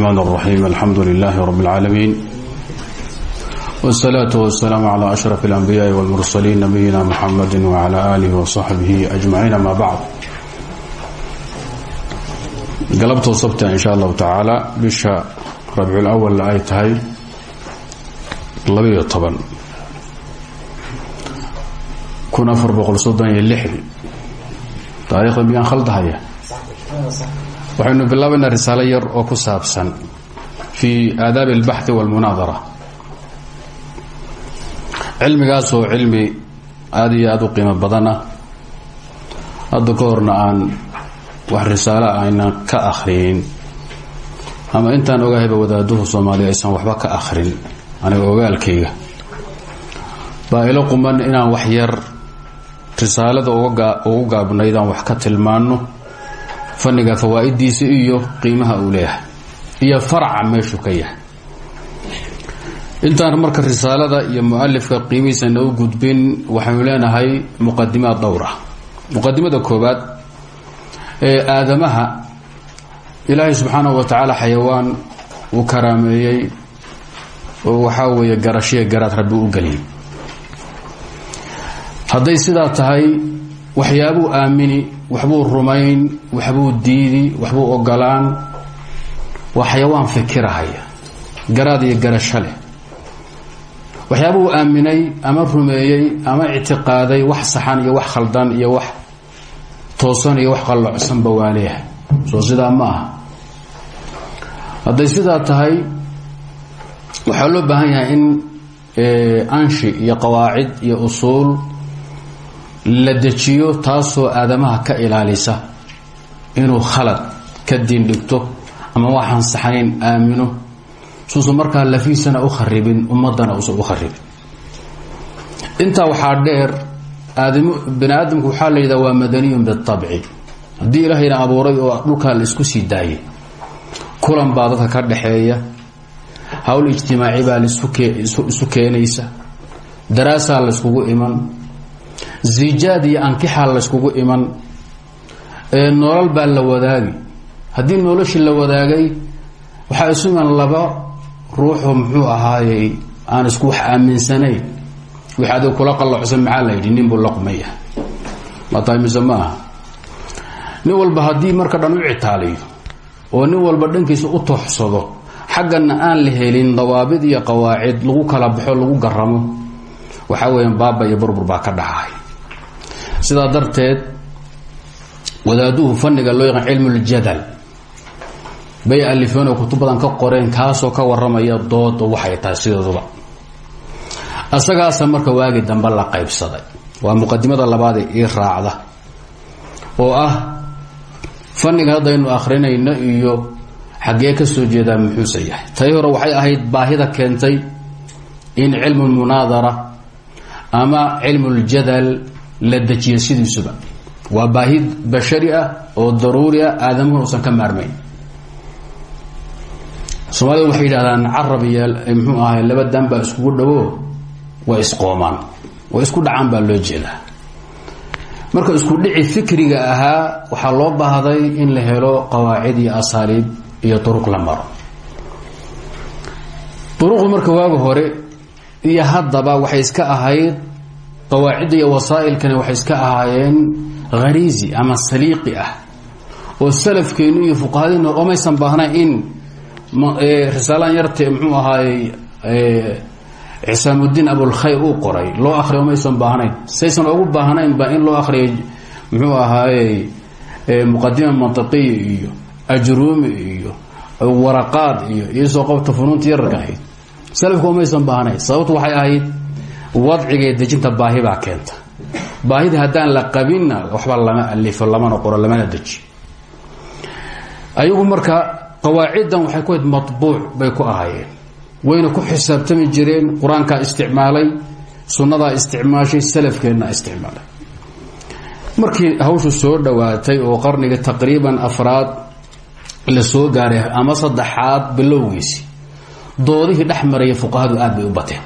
الرحمن الرحيم الحمد لله رب العالمين والصلاة والسلام على أشرف الأنبياء والمرسلين نبينا محمد وعلى آله وصحبه أجمعين ما بعد galabtoo sabta in sha allahu tacaala bisha rabcul awal ay tahay labayo toban kun afar boqol soddon iyo lixdi taariikhda miyaan khaldahaya Waxaynu bilaabaynaa risaalo yar oo ku saabsan fii aadaabi albaxthi walmunaadara cilmigaasoo cilmi aada iyo aada u qiimo badana hadda ka horna aan wax risaalo aynan ka akhriyin. Ama intaan ogahayba wadaaduhu soomaaliya aysan waxba ka akhrin aniga ogaalkayga. Baa ilo quman inaan wax yar risaalada ugu gaabnaydaan wax ka tilmaano fanniga fawaa'idiisa iyo qiimaha uu leeyahay. Iyo faraca meeshuu ka yahay. Intaan marka risaalada iyo mualifka qiimihiisana u gudbin waxaynu leenahay muqadimaad dhowr ah. Muqadimada koobaad ee aadamaha ilaahay subxaanahu wa tacaala xayawaan uu karaameeyey oo waxaa weeye garashiya garaad rabbi u geliyay hadday sidaa tahay waxyaabuu aamini waxbuu rumayn waxbuu diidi waxbuu ogolaan waa xayawaan garaad iyo garasho waxyaabuu aaminay ama rumeeyey ama ictiqaaday wax saxan iyo wax khaldan iyo wax toosan iyo wax qallocsanba waa soo sidaa ma aha. Hadday tahay waxaa loo baahan yahay in anshi iyo qawaacid iyo usuul la dejiyo taasoo aadamaha ka ilaalisa. Inuu khalad ka diin dhigto ama waxaan saxnayn aamino. Suusan markaa lafiisana u kharibin ummadana uusan u kharibin intaa waxaa dheer bani aadamku waxaa la waa madaniyun bitabci. Haddii ilaahayna abuuray oo dhulkaa la isku sii daayay kulan baa dadka ka dhaxeeya. Hawl ijtimaaci baa laisu keenaysa. Daraasaa layskugu iman ziijaad iyo ankixaa layskugu iman. Nolol baa la wadaagi. Haddii noloshii la wadaagay waxaa isu iman laba ruuxoo muxuu ahaayey aan isku wax aaminsanayn. Wixii adiga kula qallocsan maxaa la yidhi? Nin laqmaya. Ma tahay mise ma walba haddii marka dhan u citaaliyo oo nin walba dhankiisa u tooxsado xaggana aan la helin dawaabid iyo qawaacid lagu kala baxo lagu garamo waxaa weeyaan baaba iyo burbur baa ka dhacaay sidaa darteed wadaaduhu fanniga loo yaqaan cilmuljadal bay alifeen oo kutub badan ka qoreen kaasoo ka waramaya dooda waxay tahay sidooduba. Asagaasa marka waagi dambe la qaybsaday. Waa muqadimada labaadee ii raacda oo ah fanniga haddaynu akhrinayno iyo xaggee ka soo jeedaa muxuuse yahay. Tay hore waxay ahayd baahida keentay in cilmu lmunaadara ama cilmuljadal la dejiyo sidiisuba waa baahi bashari ah oo daruuri ah aadamuhuna uusan ka maarmayn. Soomaalida waxay yidhahdaan carab iyo muxuu ahay laba daan baa iskugu dhawo way isqoomaan way isku dhacaan baa loo jeedaa. Marka isku dhici fikriga ahaa waxaa loo baahday in la helo qawaacid iyo asaaliib iyo duruq la maro. Duruqdu marka waaga hore iyo haddaba waxay iska ahayd qawaacidda iyo wasaa'ilkani waxay iska ahaayeen khariisi ama saliiqi ah oo salafkeenu iyo fuqahadiina omaysan baahnayn in risaalaan yarte muxuu ahaayey cisaamudiin abulkhayr uu qoray. Loo akriyo maysan baahnayn. Saysan ugu baahnaynba in loo akriyo muxuu ahaayey muqadima mantiqiya iyo ajruumi iyo waraqaad iyo iyosoo qabta funuunta yararka ahayd. Salafku umaysan baahnayn. Sababtu waxay ahayd wadcigae dejinta baahi baa keenta. Baahida haddaan la qabinna waxba lama alifo lamana qoro lamana deji. Ayagu marka qawaaciddan waxay ku hayd matbuuc bay ku ahaayeen. Wayna ku xisaabtami jireen qur'aankaa isticmaalay sunnadaa isticmaashay salafkeenna isticmaalay. Markii hawshu soo dhowaatay oo qarniga taqriiban afraad la soo gaaray ama saddexaad bilowgiisi doodihii dhex maraya fuqahadu aad bay u bateen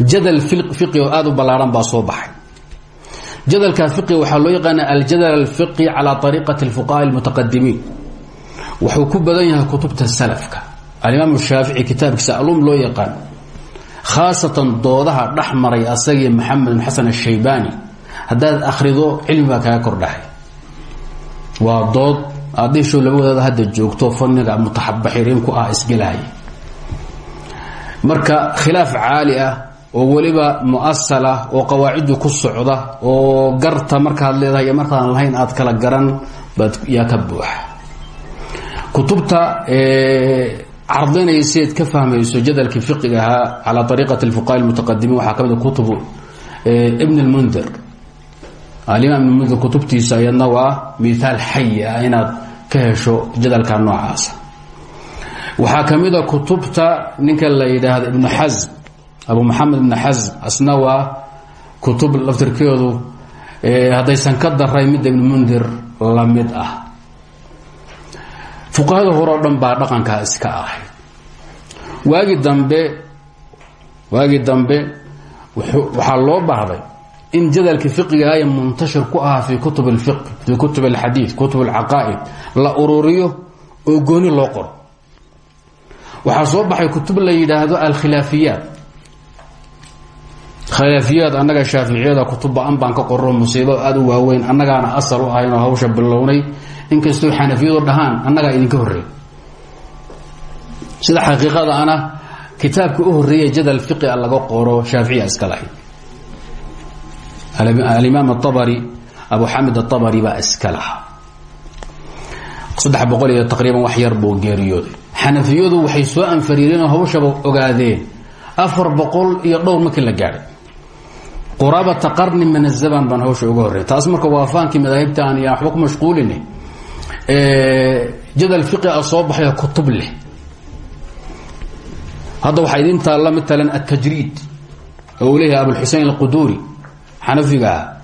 jadal fiqi oo aada u ballaaran baa soo baxay. Jadalkaa fiqi waxaa loo yaqaana aljadal alfiqi calaa ariiqati alfuqaha almutaqadimiin. Wuxuu ku badan yahay kutubta salafka. Alimaam shaafici kitaabkiisa alum loo yaqaan khaasatan doodaha dhex maray asagii maxamed bin xasan ashaybani haddaad akhrido cilmi baa kaga kordhahay waa dood aadishow laba wadaada hadda joogto fanniga mutaxabaxiriin ku ah isgelahaya marka khilaaf caali ah oo weliba muasal ah oo qawaaciddu ku socda oo garta markaad leedahay iyo markaadaan lahayn aad kala garan baad yaa ka buuxa kutubta cardinayseed ka fahmayso jadalkii fiqiga ahaa calaa ariiqati fuqaha mutaqadimiin waxaa mid kutubu ibn lmundir alimaam ibn mundir kutubtiisa iyadna waa miaal xayi ah inaad ka jadalka noocaasa waxaa ka mida kutubta ninka la yidhaahdo ibnu xasm abu maxamed ibn xasm asna waa kutub laftirkeedu haddaysan ka daray midda ibn mundir la mid ah fuqahada hore o dhan baa dhaqankaa iska ahayd waagi dambe waagii dambe waxaa loo baahday in jadalkii fiqigaay muntashir ku ahaa fi kutub اlfiq fi kutub اlxadiid kutub اlcaqaa'id la ururiyo oo gooni loo qoro waxaa soo baxay kutub la yidhaahdo alkhilaafiyaat khilaafiyaad annaga shaaficiyada kutub ba'an ka qoro musiibo aada u waaweyn annagaana asal u ahayn oo hawsha bilownay inkastoo xanafiyadu dhahaan annagaa idinka horreey sida xaqiiqada ana kitaabka u horreeya jadal fiqia laga qoro shaaficiya iska lahayd alimaam aabari abu xamid aabari baa iska lahaa saddex boqol iyo taqriiban wax yar buu geeriyooday. Xanafiyadu waxay soo anfariireen oo hawshaba ogaadeen. Afar boqol iyo dhowr markii la gaadhay quraabata qarni min azaban baan hawsha uga horrey taas marka waa faankii madaahibtaan iyo waxba ku mashquuline jadal fiqi a soo baxay kutub leh. Hadda waxaa idin taalla matalan atajriid oo uu leeyahay abulxusein alquduuri xanafiga ah.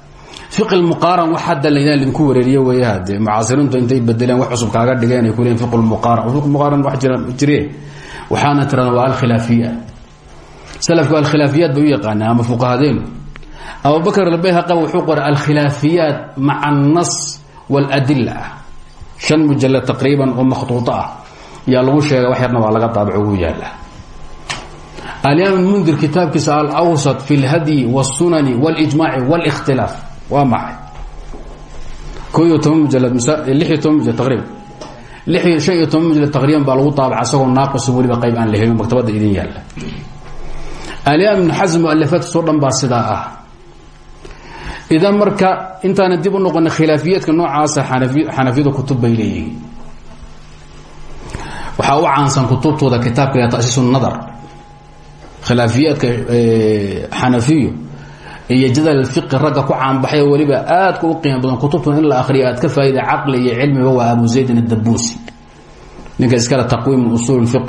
Fiqi lmuqaaran wax hadda laydin idinku wareeriye weeye hadee mucaasiriintu intay bedeleen wax cusub kaaga dhigeen ay ku leeyihiin fiqu lmuqaaran fiqu muqaaran wax jira jiree waxaana tirada waa alkhilaafiyaat salafku alkhilaafiyaat bay u yaqaaneen ama fuqahadeenu abubakr albayhaqi wuxuu qoray alkhilaafiyaat maca annas waaladila ah shan mujalad taqriiban oo makhtuuto ah yaa lagu sheega wax yarna waa laga daabaco ugu yaala alimaam mundir kitaabkiisa alawsat fi اlhadyi wاsunani wاlijmaaci wاlاkhtilaaf waa maxay ko iyo toban mujalad lix iyo toban mujalad taqriban lix iyo shan iyo toban mujalad taqriiban baa lagu daabaca isagoo naaqiso weliba qayb aan la helin maktabadda idin yaalla alimaam ibnu xasm mualafaadkiisoo dhan baa sidaa ah idan marka intaana dib u noqona khilaafiyaedka noocaasa xanafiyadu kutub bay leeyihiin. Waxaa u caansan kutubtooda kitaabka tasiis nadar khilaafiyaadka xanafiyo iyo jadal fiqi ragga ku caanbaxay oo weliba aadka u qiimo badan. Kutubtuna in la akriyo aad ka faa'ida caqli iyo cilmiba waa abu zaydin adabuusi ninka iskale taqwiim usuul fiq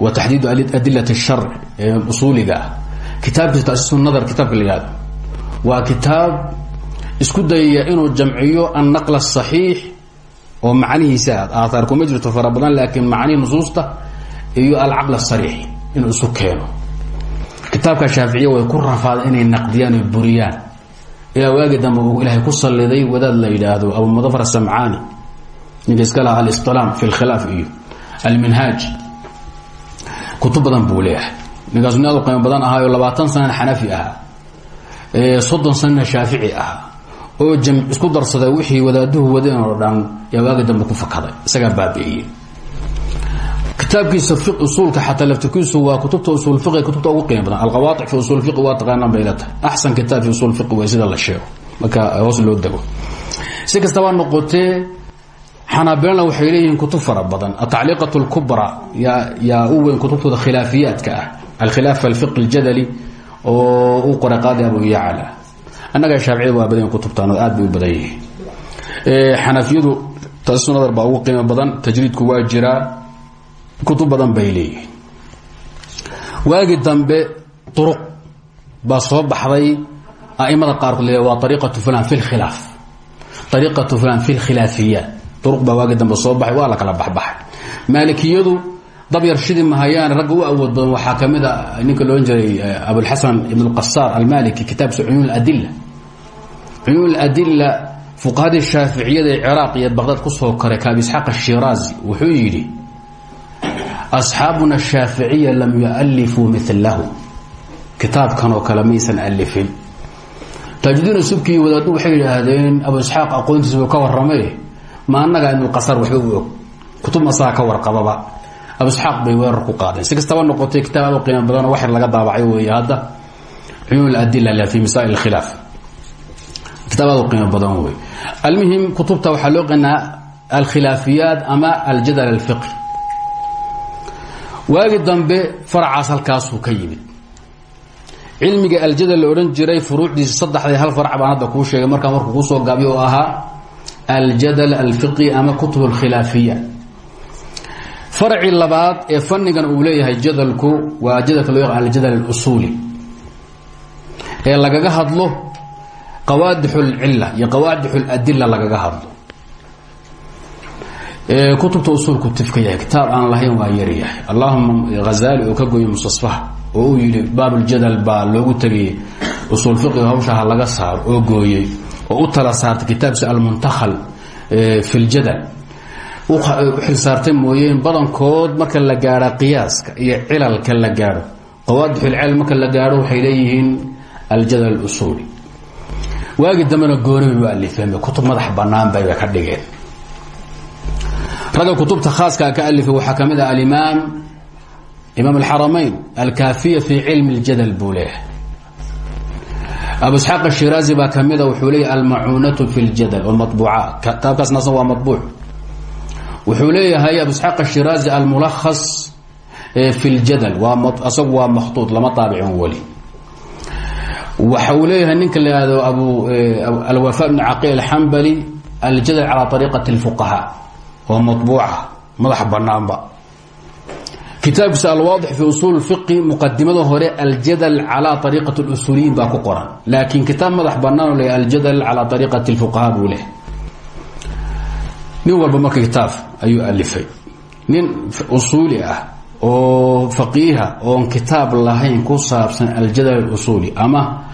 wa taxdiidu adilat الsharc ee usuuliga ah. Kitaabkiisa tasiis nadar kitaabka la yihahdo waa kitaab isku dayaya inuu jamciyo annaql asaxiix oo macnihiisa aaaar kuma jirto fara badan laakiin nusuusta iyo alcaql asariix inuu isu keeno. Kitaabka shaaficiya way ku rafaada inay naqdiyaan buriyaan. Ilaa waagi dambe uu ilaahay ku saliday wadaad la yidhaahdo abu mudafar samcaani ninka iska laha alistilaam fi lkhilaaf iyo alminhaaj. Kutub badan buu leeyahay. Ninkaasu badan ahaayo labaatan sanana xanafi ahaa soddon sanana shaafici ahaa oo jam isku darsaday wixii wadaaduhu wadeen oo dhan yaa dambe ku fakaday. Isagaa baabi'iyey. Kitaabkiisa usuulka xataa laftirkiisu waa kutubta usul fiqi kutubta ugu qiimo badan. Fi usul fiqi waa taqaanaan bay leetahay axsan fi usul fiqi way sida la sheego. Marka hoos loo dego. Si kastaba noqotee xanaabilana waxay leeyihiin kutub fara badan. Atacliiqat اlkubra yaa yaa u weyn kutubtooda khilaafiyaadka ah. Alkhilaaf alfiq اljadali oo u qoray qaadi abu yacla. Annaga shaaficiyada waa badan kutubtaan oo aad bay u badan yihiin. Xanafiyadu tasisu nadar baa ugu qiimo badan tajriidku waa jiraa kutub badan bay leeyihiin. Waagi dambe uruq baa soo baxday aimada qaarkood le waa ariiqatu fulan fi lkhilaaf ariiqatu fulan fi lkhilaafiyaat uruq baa waagi dambe soo baxay waa la kala baxbaxay. Maalikiyadu dab yar shidi mahayaan ragga u awood badan waxaa ka a ninka loodhan jiray abulxasan ibn اlqasaar almaliki kitaabkiisa cuyuun adila cuyuun adila fuqahadii shaaficiyada ee ciraaq iyo baqdaad ku soo koray kaabi isxaaq ashiraazi wuxuu yidhi asxaabuna ashaaficiya lam yualifuu milahu kitaabkan oo kale maysan alifin taajidiina subkii wadaaddu waxay yidhaahdeen abu isxaaq aqoontiisa ka warramay ma annaga ibnulqasar waxba u og kutub masaga warqababa abu isxaaq bay weerar ku qaadeen. Si kastaba noqotay kitaab aad u qiimo badanoo wax laga daabacay weeye hadda cuyuun aladila fi masaa'il khilaaf. Kitaab aad u qiimo badan wey almuhim kutubta waxaa loo qanaa alkhilaafiyaat ama aljadal alfiqi waagi dambe faracaas halkaasuu ka yimid. Cilmiga aljadal la odhan jiray furuucdiisa saddexda hal farac baan hadda kuu sheegay markaa markuu kuusoo gaabiyo oo ahaa aljadal alfiqi ama kutub alkhilaafiya faracii labaad ee fannigan uu leeyahay jadalku waa jadalka loo yaqaan aljadal alusuuli. Ee lagaga hadlo qawaadix اlcila iyo qawaadix اladila lagaga hadlo. Kutubta usuulku tifka yahay kitaab aan lahayn waa yaryahay allahuma hazali oo ka goyo mustasfaha oo uu yidhi baabuljadal baa loogu tegay usuul fiqiga hawshaha laga saaro oo gooyey oo u tala saartay kitaabkiisa almuntakhal fi ljadal u xilsaartay mooyeen badankood marka la gaadha qiyaaska iyo cilalka la gaadho qawaadix اlcilal marka la gaadho waxay leeyihiin aljadal اusuuli waagi dambena gooni bay u alifeen kutub madax banaan bay ka dhigeen ragga kutubta khaaskaa ka alifay waxaa ka mid ah alimaam imaam alxaramayn alkaafiya fi cilmi اljadal buu leeyahay abu isxaaq ashiraazi baa ka mida wuxuu leeyahy almacuunatu fi اljadal oo mabuuca kitaabkaasnaasna waa mabuuc wuxuu leeyahay abu isxaaq ashiraazi almulakhas fi اljadal waa asagu waa makhtuud lama daabicin weli waxa uu leeyahay ninka la ihahdo abu alwafa bn caqil alxambali aljadal calى ariiqati اlfuqahaa waa mabuuca madax banaanba kitaabkiisa alwaadix fi usuul fiqi muqadimada hore aljadal calى ariiqati اlusuuliyiin baa ku qoran laakiin kitaab madax banaan oo le aljadal calى ariiqati اlfuqahaa buu leeyahay nin walba marka kitaab ayuu alifay. Nin usuuli ah oo faqiiha oon kitaab lahayn ku saabsan aljadal usuli ama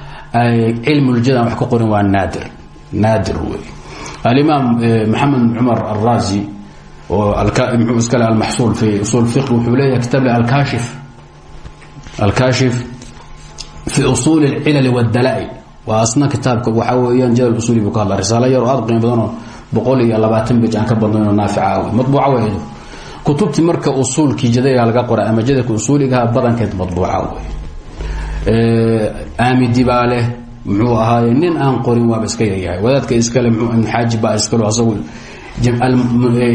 cilmuljadal wax ka qorin waa naadir. Naadir wey alimaam eh, maxamed cumar alraazi oo iskale almaxsuul fi usul fiq wuxuu leeyahay kitaab le alkashif. Alkashif fi usuuli اlcilali wاdalaa-il waa asna kitaabka waxaa weeyaan jadal usuli buu ka hadla risaalo yar oo aad qiimo badanoo boqol iyo labaatan bej aan ka badnayn oo naafica wey madbuuca weedo kutubtii marka usuulkii jadaliga laga qoray ama jadalka usuuligaha badankeed madbuuca wey aamidi baa leh muxuu ahaaye nin aan qorin waaba iska yaryahay wadaadka iskale mxuu ibn xaaji baa iskale asagu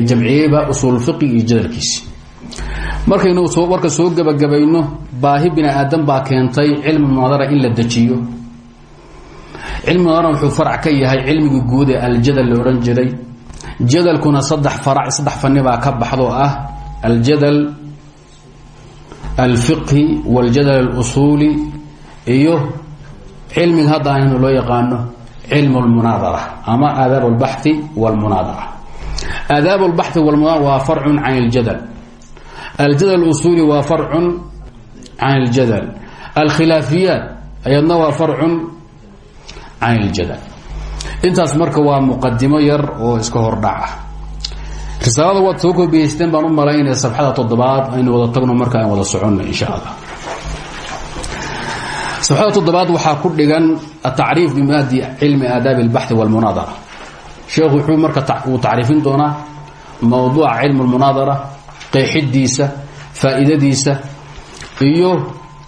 jamciyeyba usuul fiqi iyo jadalkiisi markaynu warka soo gebagabayno baahi bini aadan baa keentay cilmi munaadara in la dejiyo cilmigana wuxuu farac ka yahay cilmiga guud ee aljadal la odhan jiray. Jadalkuna saddex farac saddex fani baa ka baxdo ah. Aljadal alfiqhi waljadal alusuuli iyo cilmiga hadda aynu loo yaqaano cilmu lmunaadara ama aadaab albaxthi walmunaadara aadaab albaxthi walmunaadara waa farcun can iljadal aljadal alusuuli waa farcun can iljadal alkhilaafiyaat ayadna waa farcun can اljadal intaas marka waa muqadimo yar oo iska hordhaca risaalada waad soo koobiyeysteen baan u malaynaya sabxada toddobaad aynu wada tagno marka aan wada soconno insha allah sabxada toddobaad waxaa ku dhigan atacriif bimaadi cilmi aadaabi اlbaxi wاlmunaadara sheekhu wuxuu marka uu tacriifin doonaa mowduuca cilmu اlmunaadara qeexidiisa faa'iidadiisa iyo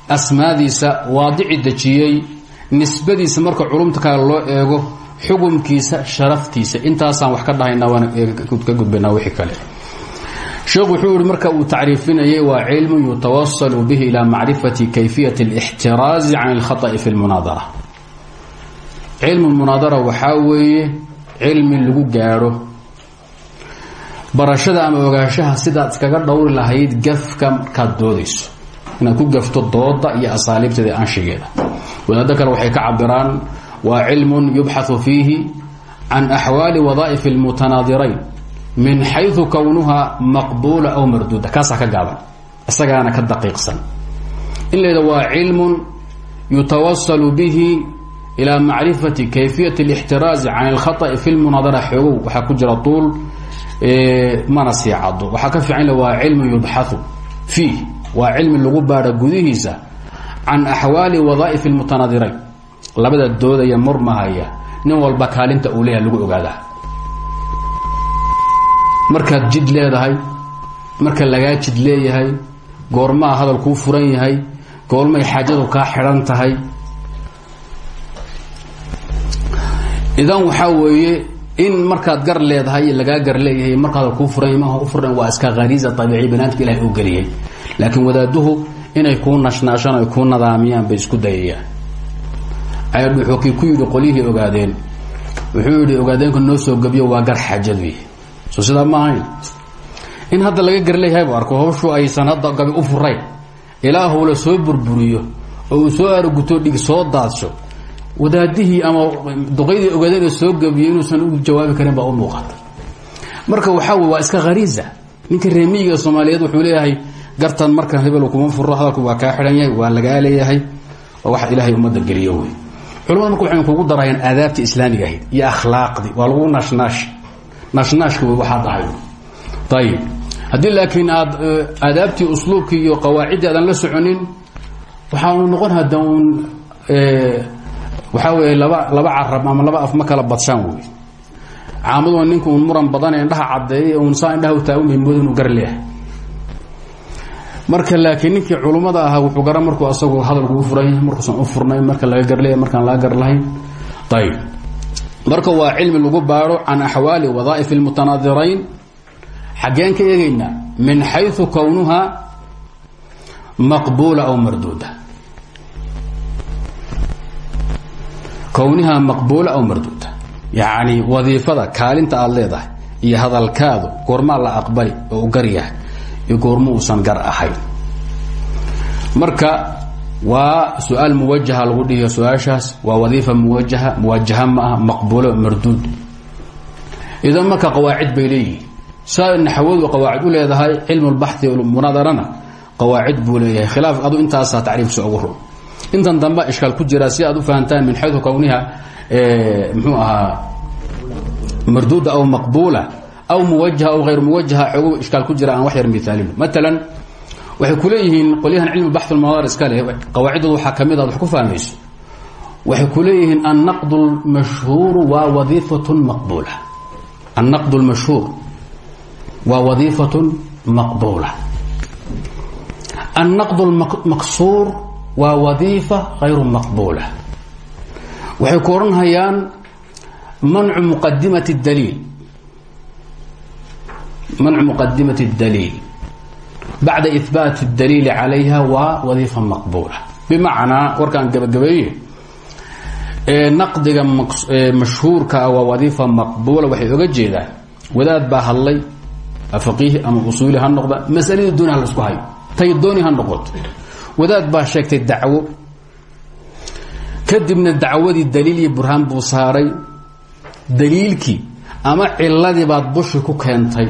asmaadiisa waadici dejiyey nisbadiisa marka culumta kale loo eego xukumkiisa sharaftiisa intaasaan wax ka dhahaynaa waan ka gudbaynaa wixii kale sheekhu wuxuu yihi marka uu tacriifinayay waa cilmu yutawasalu bihi ilaa macrifati kayfiyat اlاxtiraazi can اlkhaطأi fi اlmunaadara cilmu munaadara waxaa weeye cilmi lagu gaadho barashada ama ogaanshaha sidaad iskaga dhowri lahayd gafka markaad doodayso inaad ku gafto dooda iyo asaaliibteeda anshigeeda wadaado kale waxay ka cabiraan waa cilm yubxaثu fiihi can axwaali wadaaئif اlmutanaadirayn min xayثu kownuha maqbula aw marduuda kaasaa ka gaaban isagaana ka daqiiqsan in la yidha waa cilm yutawasalu bihi ilaa macrifati kayfiyat اlاxtiraazi can اlkhaطأi fi lmunaadara xoogow waxaa ku jira tuul mana sii cado waxaa ka fiican waa cilmi yubxau fiih waa cilmi lagu baadha gudihiisa can axwaali wadaaئif اlmutanaadirayn labada doodaya murmahaya nin walba kaalinta uu leeyahay lagu ogaadaa. Markaad jid leedahay marka lagaa jid leeyahay goormaa hadal kuu furan yahay goormay xaajadu kaa xidhan tahay. Idan waxaa weeye in markaad gar leedahay lagaa gar leeyahay marka hadal furan ma u furan waa iska khariisa abiiciya banaadka ilahay uu geliyey laakiin wadaaduhu inay kuu nashnaashaan ay kuu nadaamiyaan bay isku dayayaan. Ayadh wuxuu kii ku yidhi qolyihii ogaadeen wuxuu yidhi ogaadeenka noo soo gabiyo waa gar xaajadu so sidaa ma in hadda laga gar leeyahay bu arko hawshu aysan hadda gabi u furayn ilaahu la soo burburiyo oo soo araguto dhig soo daadsho wadaadihii ama duqaydii ogaadeen soo gabiyo inuusan u jawaabi karin baa u muuqata. Marka waxaa waa iska khariisa ninka reemiyiga soomaaliyeed wuxuu leeyahay gartan markan hebel kuma furo hadalku waa kaa xidhan yahay waa lagaa leeyahay waa wax ilaahay ummadda geliyo wey culamada marka waxay kugu darayaan aadaabta islaamiga ahayd iyo akhlaaqdii waa lagu naashnaash naashnaashka wey waxaad ahay ayib haddii laakiin aad aadaabtii usluubkii iyo qawaaciddii aadan la soconin waxaanu noqon hadda uun waxaa weeye laba laba carab ama laba af ma kala badshaan wey caamaduna ninka uun muran badan ee indhaha caddeeyay uun saa indhaha u taagan bay mooda inuu gar leeyahay marka laakiin ninkii culummada ahaa wuxuu gara markuu asagu hadalku u furan yahay markuusan u furnayn marka laga gar leeyahay markaan laga gar lahayn marka waa cilmi lagu baadho can axwaali wadaa'if اlmutanaadirayn xaggeen ka eegaynaa min xayثu kownuha maqbuula aw marduuda. Kownihaa maqbuula aw marduuda. Yacni wadiifada kaalinta aada leedahay iyo hadalkaadu goormaa la aqbali oo u gar yahay iyo uusan gar ahayn. Marka waa su'aal lagu dhihiyo su'aashaas waa wadiifa muwajaha muwajaha ma aha maqbuulo marduud. Idan marka qawaacid bay leeyihiin. Saa naxwadu qawaacid u leedahay cilmu lbaxi munaadarana qawaacid buu leeyahay. Adu intaasaa tacriifkiisa ugu ro intan damba ishkaal ku jira si aad u fahantaan min xayu kowniha mxuu ahaa marduuda aw maqbuula aw muwajaha aw hayr muwajaha xoogo ishkaal ku jira wax yar miaalino maalan waxay kuleeyihiin qolyahan cilmi baxulmadaar iska leh qawaaciddooda waxaa ka mid a ad wax ku fahmayso waxay kuleeyihiin annaqd lmashhuuru waa wadiifatun maqbuula annaqd lmashhuur waa wadiifatun maqbuula annaqd lmaksuur waa wadiifa hayru maqbuula waxay ku odhanhayaan mancu muqadimati اdaliil mancu muqadimati اdaliil bacda ihbaat اdaliili calayha waa wadiifa maqbuula bimacnaa warkaan gabagabeeye naqdiga mashhuurka waa wadiifa maqbuula waxay oga jeedaan wadaad baa hadlay faqiihi ama usuuli ha noqda masaladii dooni ha la isku hayo tay dooni ha noqoto wadaad baa sheegtay dacwo kadibna dacwadii daliil iyo burhaan buu saaray daliilkii ama ciladii baad bushi ku keentay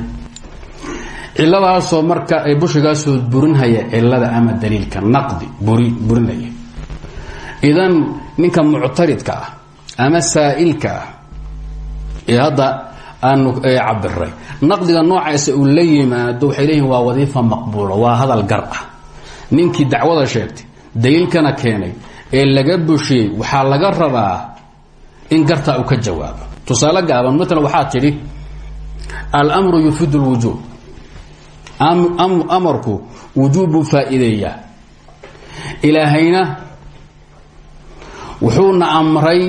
ciladaasoo marka ay bushigaasoo burinhaya cilada ama daliilka naqdi buri burinaya. Idan ninka muctaridka ah ama saa'ilka ah ee hadda aanu naqdiga noocaasa uu la yimaado waxay leeyihiin waa wadiifa maqbuula waa hadal gar ah. Ninkii dacwada sheegtay daliilkana keenay ee laga bushiyey waxaa laga rabaa in gartaa uu ka jawaabo. Tusaale gaaban maalan waxaa tidhi almru yufiid lwujuub amarku wujuub buu faa'iideeyaa ilaahayna wuxuuna amray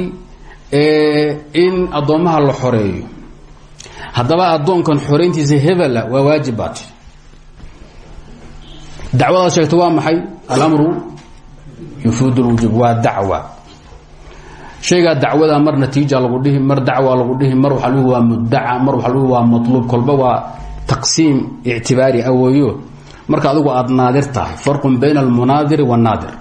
in addoommaha la xoreeyo. Haddaba addoonkan xorayntiisa hebela waa waajib baa tiri. Dacwadaad sheegta waa maxay? Alamru yufiid lwujuub waa dacwa. Shaygaa dacwada mar natiija lagu dhihi mar dacwa lagu dhihi mar waxa lgu waa mudaca mar waxa lgu waa matluub kolba waa taqsiim ictibaari aweeyo marka adigu aad naadir tahay farqun bayna almunaadiri waannaadir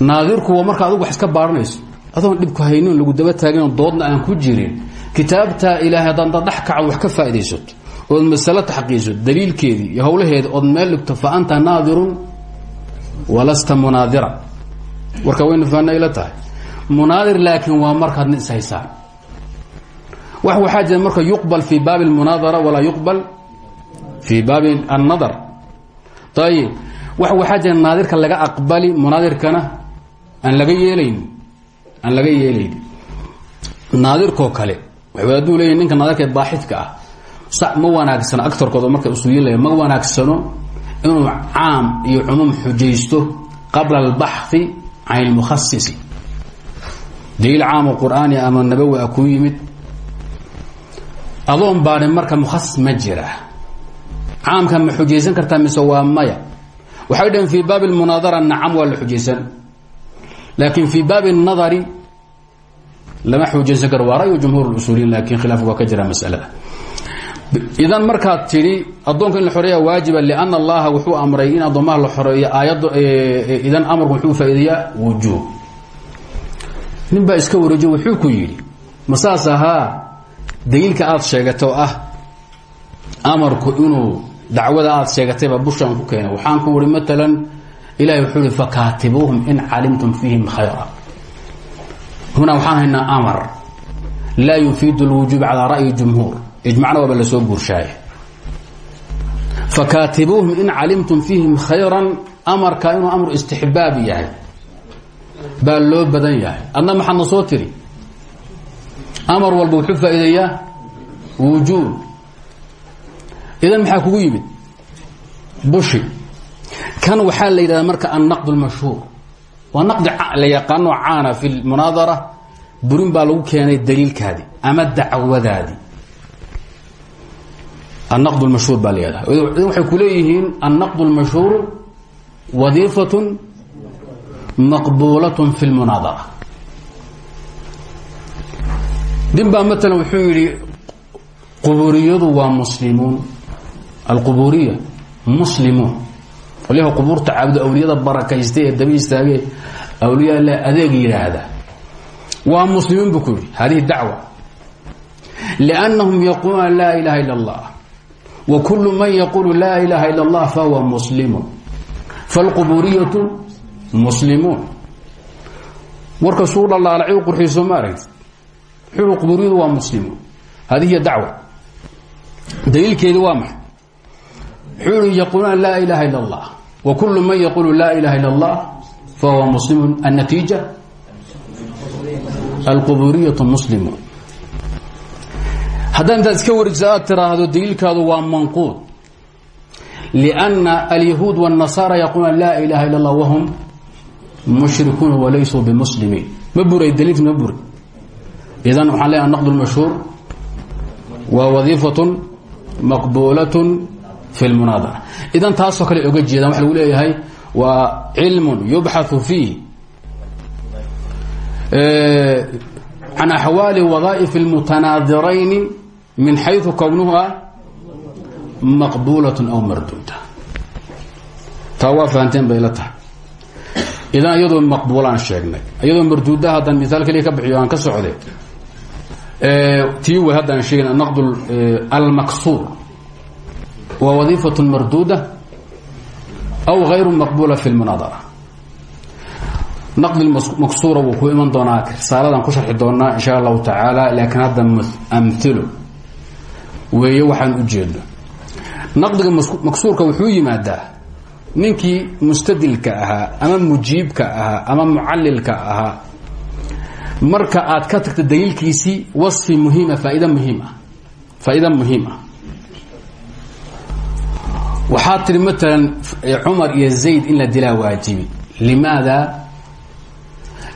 naadirku waa marka adigu wax iska baaranayso adoon dhibku haynin lagu daba taagin doodna aan ku jirin. Kitaabtaa ilaahay haddaad dhex kacdo wax ka faaidaysato ood masalo taxqiiso daliilkeedii iyo howlaheeda ood meel dhigto fa anta naadirun walasta munaadira. Warka wayna faana ila tahay. Munaadir laakiin waa markaad nin ishaysaan wax waxaa jira marka yuqbal fii baabi اlmunaadara walaa yuqbal fii baabi annadar. Ayib waxaa jira naadirka laga aqbali munaadirkana aan laga yeelayn aan laga yeelayn. Naadirkoo kale haduu leeya ninka naadirka baaxidka ah sac ma wanaagsano actorkooda marka usuuyin lay ma wanaagsano inuu caam iyo cumuum xujaysto qabla albaxi can اlmukhasisi daliil caamo qur'aani ama nabowi a ku yimid adoon baani marka mukhas ma jira. Caamka ma xujaysan kartaa mise waa maya? Waxay dhaheen fii baabi lmunaadara nacam waa la xujaysan. Laakiin fii baabi nadari lama xujaysan karo. Waa rayu jumhuur usuuliyiin laakiin khilaaf waa ka jira masalada. Idan markaad tidhi addoonka in la xoreeya waajiba liana allaha wuxuu amray in addoomaha la xoreeyo aayadda idan amarku wuxuu faa'iidayaa wujuub. Nin iska wareejiyo wuxuu ku yidhi ma daliilka aad sheegatay oo ah amarku inuu dacwada aad sheegatayba bushaan ku keenay waxaan ku wuri maalan ilahay wuxuu ihi fakaatibuuhum in calimtum fiihim khayra. Hunaa waxaan haynaa amar. Laa yufiidu اlwujuub calaa ra'yi jumhuur. Ijmacna waaba la soo guurshaaya fakaatibuuhum in calimtum fiihim khayran amarka inuu amru istixbaab yahay. Loo badan yahay. Adna maxaadna soo tiri amar walba wuxuu faa'iideeyaa wujuub idan maxaa kugu yimid bushi kan waxaa la yidhahdaa marka annaqd اlmashhuur waa naqdi la yaqaano caana fi lmunaadara burin baa lagu keenay daliilkaadi ama dacwadaadi النqd الmashhuur baa lhahda waxay ku leeyihiin النqd الmashhuur wadiifaة maqbulaة fi اlmunaadara nin baa maalan wuxuu yidhi qubuuriyadu waa muslimuun. Alquburiya muslimuun. Qolyaha qubuurta caabudo awliyada barakaysta ee daba awliya alla adeeg yidhaahda waa muslimiin buu ku yidhi hadihi dacwa. Liannahum ilaha illa allah wa kullu man yaquulu laa ilaha illa allah fahuwa muslimun. Falqubuuriyatu muslimuun. Warkasuu dhalaalacay u qurxiy soo xulu qubuuriyadu waa muslimu hadihi hiy dacwa. Daliilkeedu waa maxay? Xulu yaquuluuna laa ilaha illa allah. Wa kulu man yaquulu laa ilaha illa allah fahuwa muslimu annatiija? Alqubuuriyatu muslimu haddaa intaad iska wareegsa aad tiraahdo daliilkaadu waa manquud. Lianna alyahuud wاnnasaara yaquuluna laa ilaha illa allah wahum mushrikuuna walaysuu bimuslimiin ma buray daliilka ma buray idan waxaan leeyaha naqd اlmashhuur waa wadiifaة maqbulaة fi اlmunaadara idan taasoo kale oga jeedaan waxa lagu leeyahay waa cilm yubxaثu fiih can axwaali wadaaئif اlmutanaadirayni min xayu kownuha maqbuulaة aw marduuda taa waa fahanteen bay la tahay idan iyadoo maqbuulaan sheegnay iyadoo marduuda haddaan miaal keliya ka bixiyo aan ka socde tii way haddaan sheegna naqd almaksuur waa wadiifaة marduuda aw غayru maqbula fi اlmunaadara naqdi maksuura wuu ku iman doonaa risaaladan ku sharxi doonaa in sha allahu tacaala laakiin hadda amhilo weeye waxaan u jeedno naqdiga maksuurka wuxuu yimaadaa ninkii mustadilka ahaa ama mujiibka ahaa ama mucalilka ahaa marka aad ka tagta daliilkiisii wasfi muhiima faaid muhiim ah. Faa'iida muhiim ah. Waxaad tihi maalan cumar iyo zayd in la dilaa waajibi. Limaada?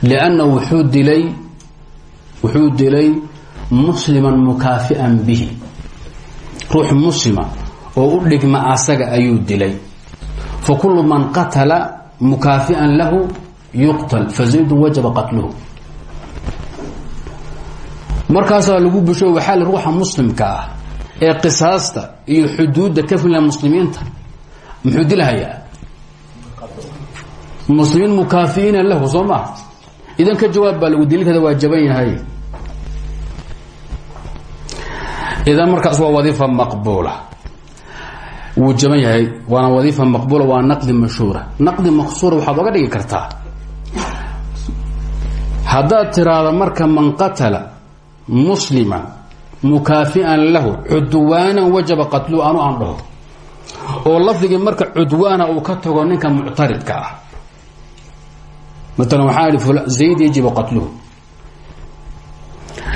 Lianna wuxuu dilay wuxuu dilay musliman mukaafi'an bihi. Ruux muslima oo u dhigma asaga ayuu dilay. Fa kullu man qatala mukaafi'an lahu yuqtal fa zaydun wajaba qatluhu markaasaa lagu busho waxaa li ruuxa muslimka ah ee qisaasta iyo xuduudda ka fila muslimiinta. Muxuu dilhayaa muslimiin mukaafi'iina lahu soo maa idan ka jawaab baa lagu dililkeeda waa jaban yahay. Idan markaas waa wadiifa maqbuula. Wuu jaban yahay waana wadiifa maqbuula waa naqdi mashhuura. Naqdi maqsuura waxaad oga dhigi kartaa. Haddaad tiraahdo marka man qatala musliman mukaafi'an lahu cudwaanan wajaba qatluhu anu aan dhaho oo lafdigii marka cudwaana uu ka tago ninka muctaridka ah maala waxaa ihi zayd yajibu qatluhu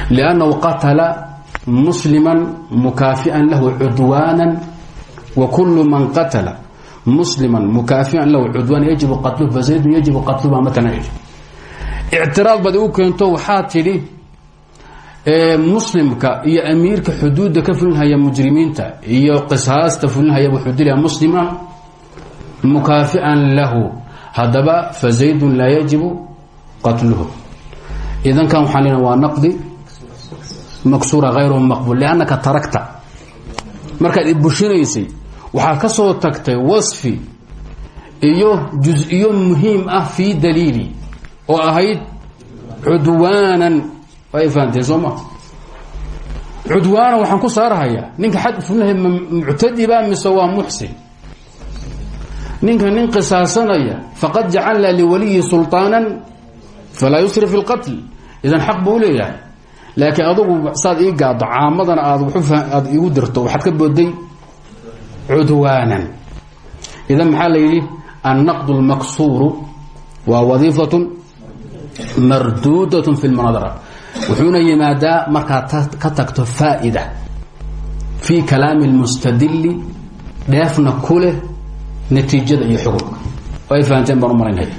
liannahu qatala musliman mukaafi'an lahu cudwaanan wa kullu man qatala musliman mukaafi'an lahu cudwaan yajibu qatluhu fazaydun yajibu qatluhu baa idhi ictiraad baad u keento waxaa tidhi muslimka iyo amiirka xuduudda ka fulinhaya mujrimiinta iyo qisaasta fulinhaya wuxuu dilaya musliman mukaafi'an lahu. Haddaba fa zaydun laa yajibu qatluhu. Idan kan waxaan lena waa naqdi maksuura hayru maqbuul liannaka taragta markaad ibushinaysay waxaad ka soo tagtay wasfi iyo jus-iyo ah fii daliili oo ahayd cudwaanan way fahamteen soo ma cudwaanan waxaan ku saarahayaa ninka xad fulinahay muctadiba mise waa muxsin ninka nin qisaasanaya faqad jacalna liwaliyi sulطaanan falaa yusri fi اlqatl idan xaq buu leeyahay laakiin adugu saad ii gaado caamadana aad aad igu dirto waxaad ka booday cudwaanan idan maxaa la yidhi annaqd اlmaksuuru waa wadiifaة marduudaة fi اlmunadara wuxuuna yimaadaa markaad ka tagto faa'ida fii kalaami اlmustadili dheefna ku leh natiijada iyo xukunka ay fahanteen baan u maraynaya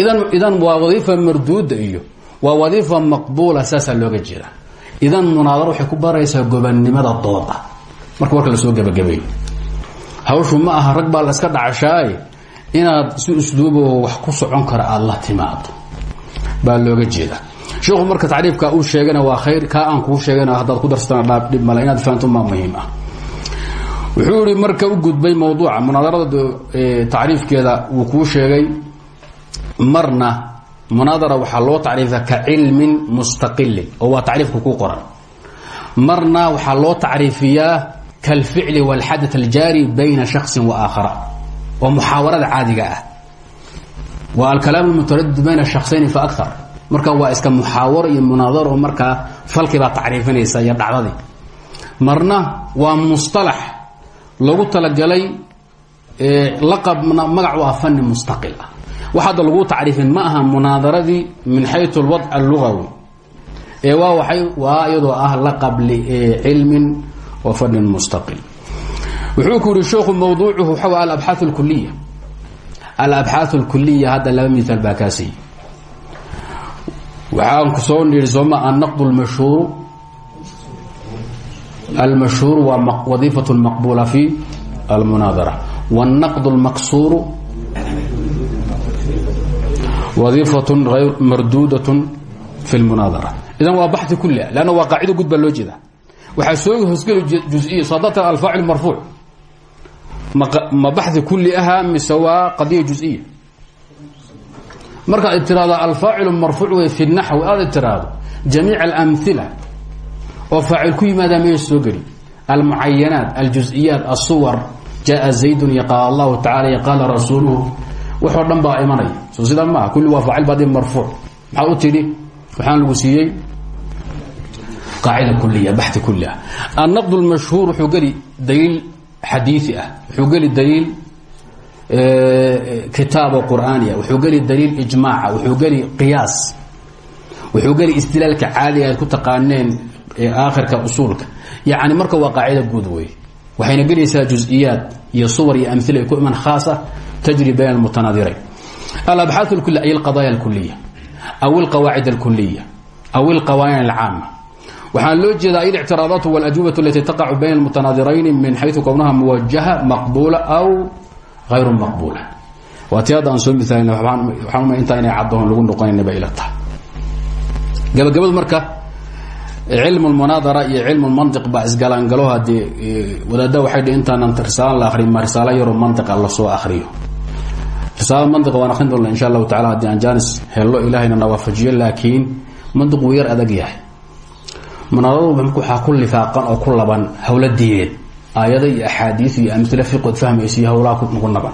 idan idan waa wadiifa marduuda iyo waa wadiifa maqbuula saasaa looga jeeda idan munaadaro waxay ku baraysaa gobannimada dooda marka warka la soo gebagabeeyo. Hawshu ma aha rag baa la iska dhacashaaye inaad si usluubo wax ku socon kara aada la timaado baa looga jeeda sheikhu marka tacriifka uu sheegana waa khayr kaa aan kuu sheegana haddaad ku darsatana dhaab dhib male inaad fahanto maa muhiim ah wuxuu ihi marka u gudbay mawduuca munaadarada tacriifkeeda wuu kuu sheegay marna munaadara waxaa loo tacriifa ka cilmin mustaqilin oo waa tacriifka ku qoran marna waxaa loo tacriifiyaa kalficli wاlxadaث aljaari bayna shaksi wa aakhara oo muxaawarada caadiga ah waa alkalaam اlmutaradid bayna shaksayni faakar marka waa iska muxaawaro iyo munaadaro markaa falkibaa tacriifinaysa iyo dhacdadii. Marna waa mustalax lagu talagalay laqab magac u ah mustaqil ah. Wax lagu tacriifin ma aha munaadaradii min xayu lwadc allugawi ee waa waxay waa iyadoo ah laqab licilmin wa fanin mustaqil. Wuxuu ku yidhi sheikhu mawduucuhu waxa w alabxaa lkuliya alabxaa lkuliya hadda laba mital waxaan ku soo nidhi sooma annaqd lmashhuuru almashhuuru. Waa wadiifat lmaqbuula fi almunaadara. Wاnnaqd lmaqsuuru wadiifat marduudat fi lmunaadara idan waa baxi kulia lanna waa qaacido gud baa loo jeeda waxaa soo hoosgeli juziya soo darteed alfaacil marfuuc ma baxi kuli ahaa mise waa qadiya juziya? markaad tiraahdo alfaacilu marfuuc wey fi naxwi aad tiraahdo jamiic alamila oo faacil ku yimaadaa meesha soo geli. Almucayanaat aljuziyaat asuwar jaa zaydun iyo qaala allahu tacala iyo qaala rasuuluhu waxoo dhan baa imanaya. Soo sidaa maaha kulli waa faacil baadi marfuuc. Maxaa u tidhi? Waxaan lagu siiyey qaacida kuliya baxi kuli ah annaqd lmashhuur wuxuu geli daliil xadiii ah wuxuu geli daliil kitaabo qur'aaniya wuxuu geli daliil ijmaaca wuxuu geli qiyaas wuxuu geli istilaalka caadiga aad ku taqaaneen aakhirka usuulka yacni marka waa qaacida guud wey waxayna gelaysaa juز'iyaad iyo suwar iyo amila ay ku iman khaasa tajri bayna almutanaadirayn alabxaaث اlkuliya ay alqadaaya اlkuliya aw اlqawaacid اlkuliya aw اlqawaanin اlcaama waxaa loo jeedaa اlictiraadaat wاlأjubaة alati taqacu bayna اlmutanaadirayni min xayثu kownaha muwajaha maqbula aw ayru maqbula waa ti hadda aan soo miaalina waxaan intaa inay caddoon lagu noqonayna bay ila tahay gabagabadu marka cilmu lmunaadara iyo cilmu lmantiq baa isgalaangalo haddee wadaadda waxay dhi intaanan risaala la akrin ma risaalo yaroo mantiqa la soo akriyo risaala mantiqa waan akrin doona insha allahu tacala haddii aan jaanis hello ilaahayna na waafajiyo laakiin mantiq wuu yar adag yahay munaadaradu waxaa ku lifaaqan oo ku laban howlo diineed aayado iyo axaadiis iyo amilo fiqood fahmaysa iyo howlaha ku naban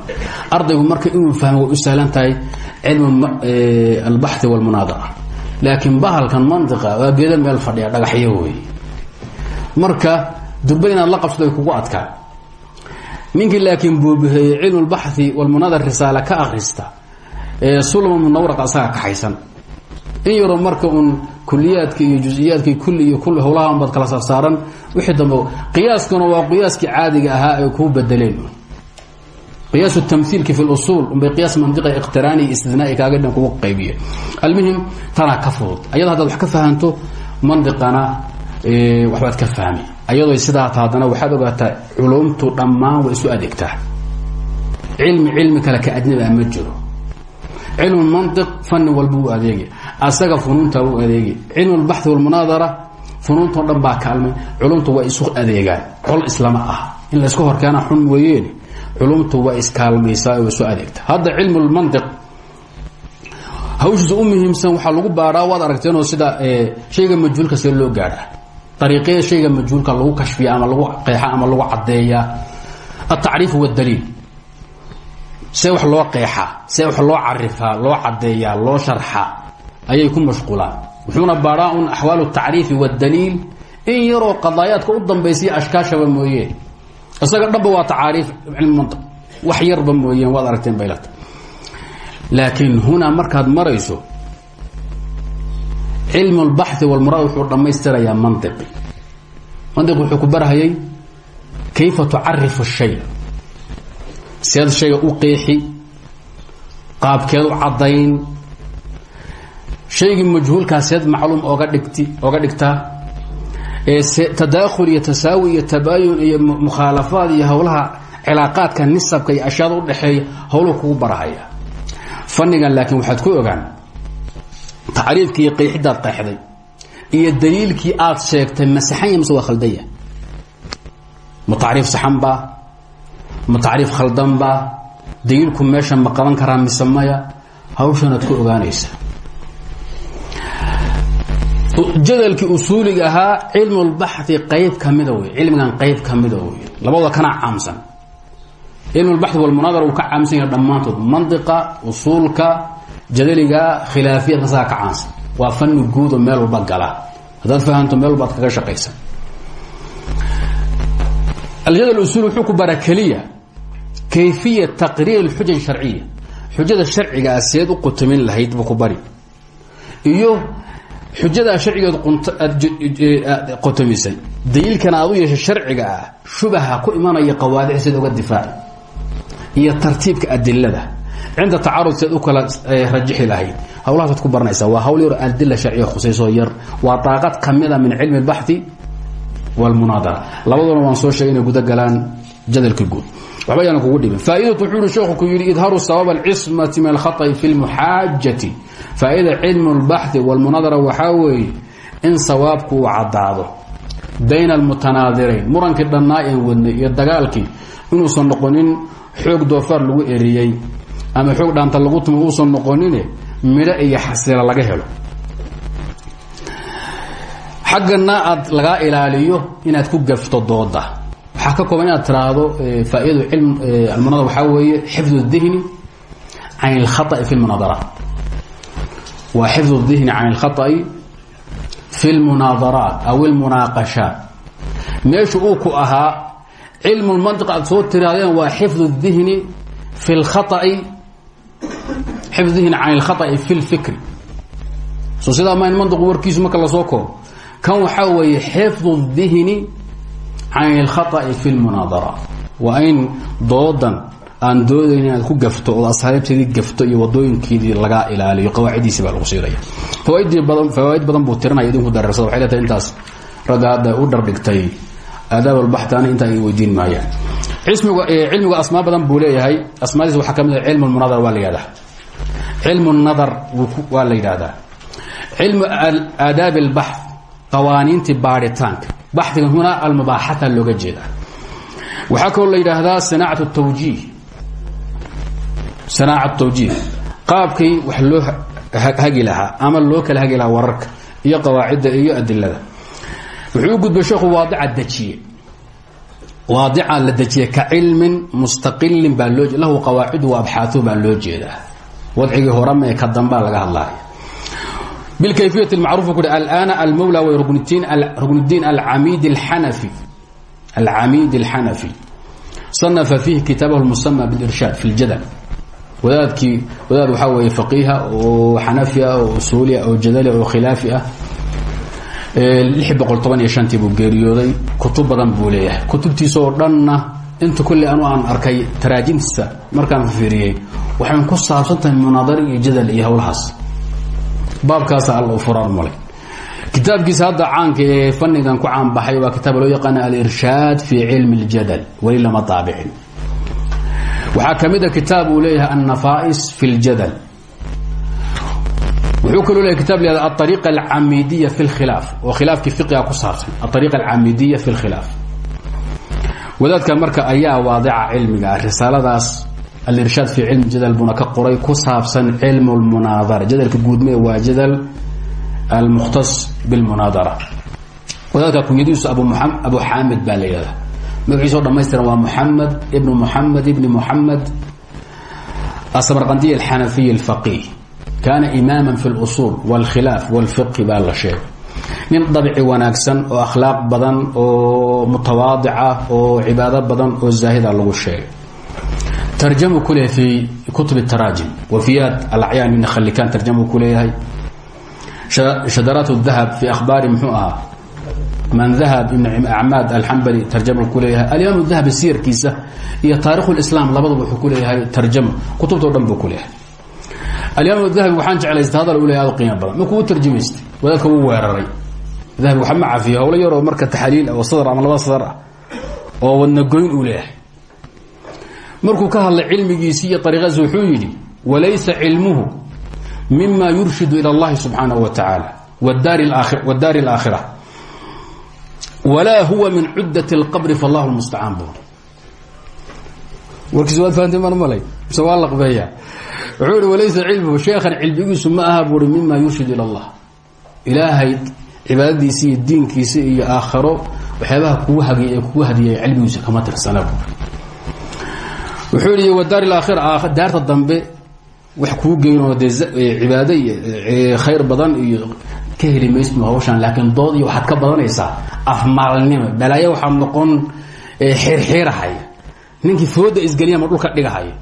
ardaygu marka inuu fahmo way u sahlan tahay cilmu albaxi walmunaadara laakiin bahalkan mantiqa waa geeda meel fadhiya dhagaxyo wey marka durba inaad la qabsado ay kugu adkaa ninkii laakiin buubuheeyey cilmu lbaxi walmunadar risaale ka akrista ee sulma munawraq asaga kaxaysan. In yaroo marka uun kuliyaadka iyo jusiyaadka kulli iyo kulli howlahan baad kala saarsaaran wixii dambe qiyaaskuna waa qiyaaskii caadiga ahaa ay kuu bedeleen. Qiyaas tamhiilki fi lusuul unbay qiyaas mantiqa iqtiraani iyo istidnaai kaaga dhan kugu qaybiye almuhim tanaa ka fudud. Ayado haddaad wax ka fahanto mantiqana waxbaad ka fahmi. Ayadoo sidaa ta haddana waxaad ogaataa culumtu dhammaan way isu adeegtaa. Cilmi cilmi kale ka ajnabi ah ma jiro. Cilmu mantiq fani walba u adeegi asaga funuunta u adeegi. Cilmu lbaxi walmunaadara funuuntao dhan baa kaalmay. Culumtu waa isu adeegaan. Col islama ah. In layska horkeena xun weeyeen culumtu waa iskaalmaysaa waa isu adeegta. Hadda cilmu lmantiq hawshiisa u muhiimsan waxaa lagu baaraa waad aragteenoo sida shayga majhuulka see loo gaadhaa. Ariiqyada shayga majhuulka lagu kashfiya ama lagu qeexa ama lagu caddeeyaa. Altacriif wاdaliil see wax loo qeexaa. See wax loo carifaa loo caddeeyaa loo sharxaa ayay ku mashqulaan wuxuuna baaraa un axwaal tacriifi wadaliil in yaroo qadaayaadka u dambaysiya ashkaashaba mooyee isaga dhaba waa tacaariif cilmumanta wax yarba mooyeen waad aragteen baylata laakiin hunaa markaad marayso cilmu lbaxi walmuraad wuxuu dhammaystirayaa mantiqi mantiq wuxuu ku barahayay kayfa tucarifu shay? Seed shayga u qeexi qaabkeed u caddayn shaygii majhuulkaa seed macluum oga dhigti oga dhigtaa tadaakhul iyo tasaawi iyo tabaayun iyo mukhaalafaad iyo howlaha cilaaqaadka nisabka iyo ashyaada udhexeeya howluhu kugu barahaya. Fannigan laakiin waxaad ku ogaan tacriifkii iyo qeexidaad qeexday iyo daliilkii aad sheegtay ma saxanya mise waa khaldanya ma tacriif saxan baa ma tacriif khaldan daliilku meesha ma qaban karaa mise maya? Hawshanaad ku ogaanaysa jadalkii usuuliga ahaa cilmu lbaxi qayb kamida wey cilmigan qayb kamida wey labadooda kana caamsan. Cilmu lbaxi walmunaadara uu ka caamsan yahay mantiqa usuulka jadaliga khilaafiyadka sagaa ka caansan waa fani guudo meel walba gala. Haddaad fahanto meel walba ad kaga shaqaysa aljadal usuul wuxuu ku bara keliya kayfiya taqriir اlxuja sharciya. Xujada sharciga ah seed u qutumin lahayd buu iyo xujadaa sharcigeed aad qotomisay daliilkana aad u yeeshay sharciga ah shubaha ku imanaya qawaadic seed uga difaaci iyo tartiibka adilada cinda tacarud seed u kala rajixi lahayd hawlahaasaad ku baranaysaa waa hawl yar adila sharciga khusayso yar waa daaqad kamida min cilmi اlbaxi wاlmunaadara labaduna waan soo sheegay inay guda galaan jadalka guud waxba ayaan kugu dhibin faaidatu wuxuu hi sheekhu ku yidhi idharu sabab alcismati min alkhaطأi fi اlmuxaajati faaida cilmu اlbaxi wاlmunadara waxaa weeye in sawaabku uu caddaado bayna almutanaadirayn murankii dhannaa een wadnay iyo dagaalkii inuusan noqonin xoog doofaar lagu eriyey ama xoog dhaanta lagu tuma uusan noqonine midho iyo xasila laga helo xaggana aad lagaa ilaaliyo inaad ku gafto dooda waxaa ka kooban inaad tiraahdo faaidadu cilm almunadara waxaa weeye xifdu الdihni can اlkhaطأi fi اlmunaadaraat waa xifdu الdihni can اlkhaطأi fi اlmunaadaraat aw اlmunaaqashaat meeshu uu ku ahaa cilmu اlmantiq aad soo tirahdeen waa xifdu الdihni fi اlkhaطأi xifdu dihni can اlkhaطأi fi اlfikri so sidaa ma in mantiqu warkiisu marka lasoo koobo kan waxaa weeye xifdu الdihni can اlkhaطأi fi اlmunaadara waa in doodan aan doodayn inaad ku gafto ood asxaabteedii gafto iyo wadooyinkeedii lagaa ilaaliyo qawaaciddiisi baa lagu siinaya fawaaid badan buu tirinaya idinku dareersada waxay leetahay intaas ragga hadda u dhardhigtay aadaab albaxti ani intaa ay weydiin maayaan. Cilmiga asmaa badan buu leeyahay asmaadiisa waxaa ka mid ah cilmu lmunadar waa la yihahdaa cilmu nadar waa la yidhaahdaa. Cilmu aadaabi اlbaxth qawaaniintii baaritaanka baxigan huna almubaaxata looga jeedaa. Waxaa kaloo la yidhaahdaa sanaacat tawjiih sanaacat tawjiih qaabkii wax loo hagi lahaa ama loo kala hagi lahaa wararka iyo qawaacidda iyo adilada wuxuu u gudbay sheekhu waadica dejiye waadica la dejiye ka cilmin mustaqilin baa loo lahu qawaacidu wa abxaatuhu baa loo jeedaa wadcigii horama ee ka dambaa laga hadlaya bilkayfiyat اlmacruuf ku alana almawla way ruknuddiin alcamid اlxanafi alcamiid اlxanafi صanafa fiihi kitaabahu اlmusama biاlirshaad fi اljadal wadaadkii wadaad waxaa weeye faqiiha oo xanafi ah oo usuuli ah oo jadali oo khilaafi ah lix boqol toban iyo shantii buu geeriyooday. Kutub badan buu leeyahay. Kutubtiisa oo dhanna inta kolley anu aan arkay taraajimtiisa markaan fiiriyey waxay ku saabsan tahay munaadari iyo jadal iyo howlahaas baabkaasa u furaan malay kitaabkiisa hadda caanka ee fannigan ku caanbaxay waa kitaab loo yaqaana alirshaad fi cilmi اljadal weli lama daabicin waxaa ka mida kitaab uu leeyahay annafais fi ljadal wuxuu kaloo leeyahy kitab la yhahda aariqa alcamidiya fi lkhilaaf oo khilaafkii fiqiga ku saabsan. Aariqa alcamidiya fi lkhilaaf wadaadkan marka ayaa waadica cilmiga. Ah risaaladaas alirshaad fii cilmi jadal buuna ka qoray ku saabsan cilmu lmunaadara jadalka guudme waa jadal almukhtas bilmunaadara wadaadka kunyadiisu abu xamid baa la yidhahda magaciisa oo dhamaystiran waa muxamed ibnu muxamed ibni muxamed asamarqandiy alxanafiy alfaqiih kaana imaama fi اlusul wاlkhilaaf wاlfiqhi baa la sheegay nin dabci wanaagsan oo akhlaaq badan oo mutawaadica oo cibaado badan oo zaahida lagu sheegay tarjamu ku leeyahay fi kutub taraajim wafiyaat alacyaan ibni khalikaan tarjamu ku leeyahay shadaraat dahab fi ahbaari muxuu ahaa man dahab ibn acmaad alxambali tarjama ku leeyahay alimaam dahabi siyarkiisa iyo taarikh اlislaam labadaba wuxuu ku leeyahay tarjama kutubtao dhan buu ku leeyahay alimaam dahabi waxaan jeclaysta hadal u leeyahay ad qiimo badan markuu u tarjumaystay wadaadka wuu weeraray dahabi waxa ma cafiyo howlo yaroo marka taxliil oo sadar ama laba sadar ah oo wadna goyn uu leeyahay markuu ka hadlay cilmigiisii iyo ariiqadiisa wuxuu yidhi walaysa cilmuhu mima yurshidu ilى اllahi subxaanaه wa tacaala wdaari اlaakhira walaa huwa min cudat اlqabri fallahu mustacaan bu warkiis waad fahanteen maan malay mise waa laqbeeya wuxuu ihi walaysa cilmuhu sheekhan cilmigiisu ma aha buuri mima yurshidu ila allah ilaahay cibaadadiisa iyo diinkiisa iyo aakhiro waxyaabaha kugu hagiy ee kugu hadiyay cilmigiisu kama tirsana wuxuu ihi wadaar aakhira daarta dambe wax kuu geynoo dee cibaado iyo khayr badan iyo ka heli maysm hawshaan laakiin dood iyo waxaad ka badanaysaa afmaalnimo balaayo waxaad noqon xirxiirahaya ninkii fooda isgeliya ma dhulka dhigahaya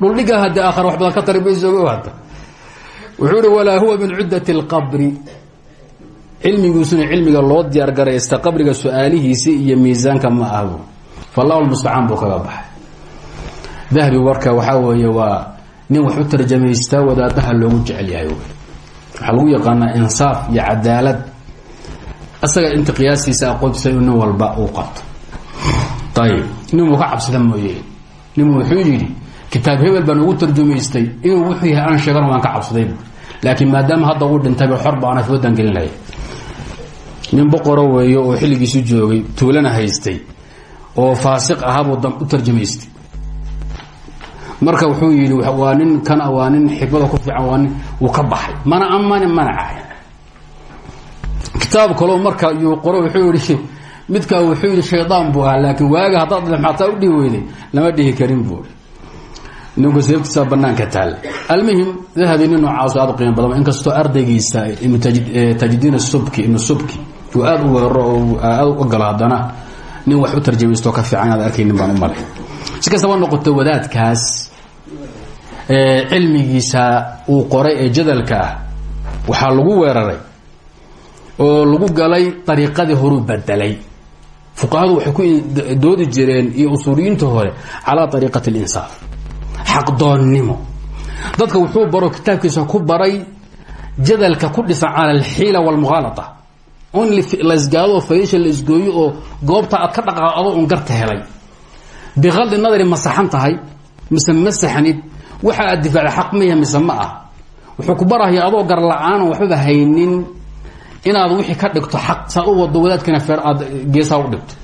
dhul dhiga hadde aakhar wax badan ka tari mayso hadda wuxuu walaa huwa min cuddat اlqabri cilmiguusuna cilmiga loo diyaar garaysta qabriga su'aalihiisi iyo miisaanka ma ahbu fallahu lmustacaan buu kaga baxay. Dahbi warka waxaa weeye waa nin wax u wadaadaha loogu jecel yahay waxaa lagu yaqaanaa insaaf iyo cadaalad. Asaga inta qiyaastiisa aqoontiisa inuu nin walba uu qabto. Ayib ninuu ka cabsada mooye. Ninuu wuxuu yidhi kitaab hebel baan ugu tarjumaystay. Inuu wuxuu yahay aan sheegana waan ka cabsaday. Laakiin maadaama hadda uu dhintayba xor ba ana foodan gelin lahay. Nin boqoro weeyo oo xilligiisu joogay tuulana haystay oo faasiq ahaabuu u tarjamaystay marka wuxuu yidhi waa nin kana waa nin xikmada ku fiican waa nin. Wuu ka baxay. Mana amani mana cahay kitaab marka yuu qoro wuxuu yihi midkaa wuxuu yidhi shaydaan buu ahaa laakiin waaga haddaad maxataa u dhihi lama dhihi karin buu ninku seeftiisa banaanka taal almuhim dahabi nin noocaaso aad badan inkastoo ardaygiisa ibnu tajidiin subki ibnu subki uu aada u weeraro oo aada nin wax u tarjamaystoo ka fiican inaad arkaynin baan u si kastaba noqoto wadaadkaas cilmigiisa uu qoray ee jadalka ah. Waxaa lagu weeraray oo lagu galay ariiqadii horuu bedelay fuqahadu waxay ku doodi jireen iyo usuuliyiinta hore calaa ariiqati اlinsaaf xaqdoonnimo dadka wuxuu baro kitaabkiisa ku baray jadalka ku dhisan cala alxiila wاlmukhaalaa on laisgaado fariisha la isgooyo oo goobta aad ka dhaqaaqdo un garta helay. Biqaldi nadari ma saxan tahay mise ma saxnid waxa aad difaac xaq miya mise ah. Wuxuu ku barahaya adoo gar la'aan oo waxbaba haynin wixii ka dhigto xaq saa u wado wadaadkina geesaa u dhigto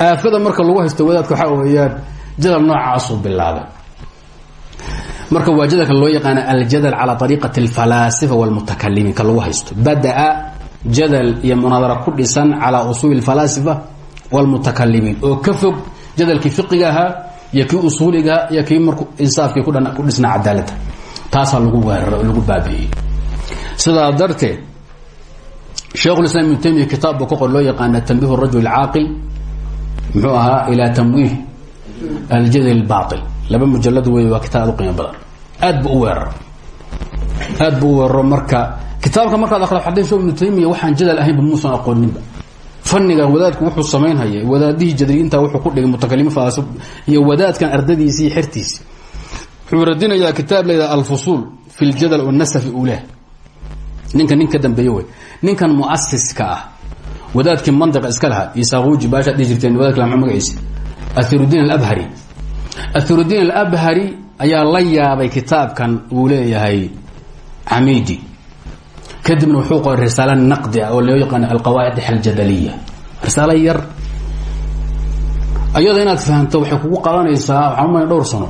aafada marka lagu haysto wadaadka waxaa weeyaan jadal noocaasuu bilaabay. Marka waa jadalka loo yaqaana aljadal calaa ariiqati alfalaasifa walmutakalimiin ka lagu haysto. Badaa jadal iyo munaadara ku dhisan calaa usuuli alfalaasifa walmutakalimiin. Oo ka fog jadalkii fiqiga iyo kii usuuligaha iyo kii marku insaafkii ku dhisna cadaaladda taasaa lagu weerara oo lagu baabi'iyey. Sidaa darteed sheekhulislaam ibnu taymiya kitaab buu ka loo yaqaana tanbiih rajul caaqil muxuu ahaa ilaa tamwiih aljadl baail laba mujalad wey waa kitaab aad badan. Aad bu u weerar. Aad bu u weeraro marka kitaabka markaad akrido xadiis ibnu taymiya waxaan jadal ahaynba muusan aqooninba fannigan wadaadku wuxuu samaynhaya wadaadihii jadriyiinta wuxuu ku dhigay mutakalimo faasib iyo wadaadkan ardadiisi iyo xertiisi wuxuu radinayaa kitaab layidhaha alfusuul fi ljadal wanasafi ulah ninka nin ka ninkan muasiska ah. Wadaadkii mandiqa iska lahaa isaaquuji baashaad dhihi jirteen wadadka lama magaciisa. Ahirudiin alabhari. Ahirudiin alabhari ayaa la yaabay kitaabkan uu leeyahay camidi kadibna wuxuu qoray risaalo naqdi ah oo loo yaqaano alqawaacid aljadaliya risaalo yar. Ayada inaad fahamto waxay kugu qadanaysaa waxaa dhowr sano.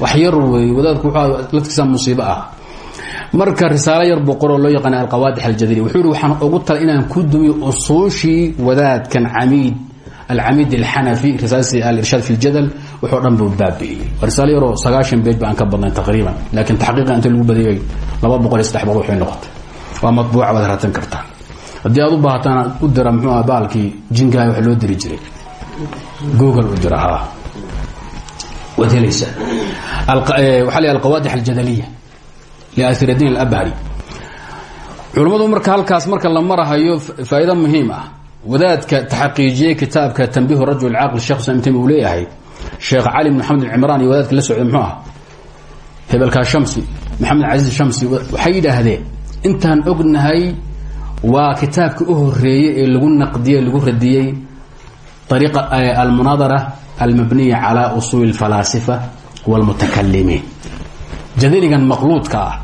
Wax yar wey wadaadku wuxuu laftiisa musiibo ah. Marka risaalo yar buu qoroo loo yaqaana alqawaadix aljadaliya wuxuu waxaan ugu tala inaan ku dumiyo usuushii wadaadkan camiid alcamiid alxanafi risaalasi alirshaad fi ljadal wuxuu dhan buu baabi'iyey. Risaalo yaroo sagaashan beej ba ka badnayn taqriiban laakiin taxqiiqa inta lagu badiyey laba boqol iyo saddex boqol waa matbuuca waad raadsan kartaa haddii aad u baahataan u dira muxuu aha baalkii jinkaha wax loo diri jiray. Google u dira ha waad helaysaa. Waxaa la alqawaadix aljadaliya liasiradin alabhari. Culummadu marka halkaas marka la marahayo faa'iido muhiim ah. Wadaadka taxaqiijiyey kitaabka tanbiihu rajul caaqil shekh islam taymi uu leeyahay. Sheekh cali maxamed cimraan iyo wadaadka la socday muxuu ah hebelkaa shamsi maxamed casiis shamsi waxay yidhaahdeen intaan ognahay waa kitaabkii u horeeyey ee lagu naqdiyey lagu radiyey ariiqa almunaadara almabniya calaa usuuli alfalaasifa walmutakalimiin jadaligan maqluudka ah,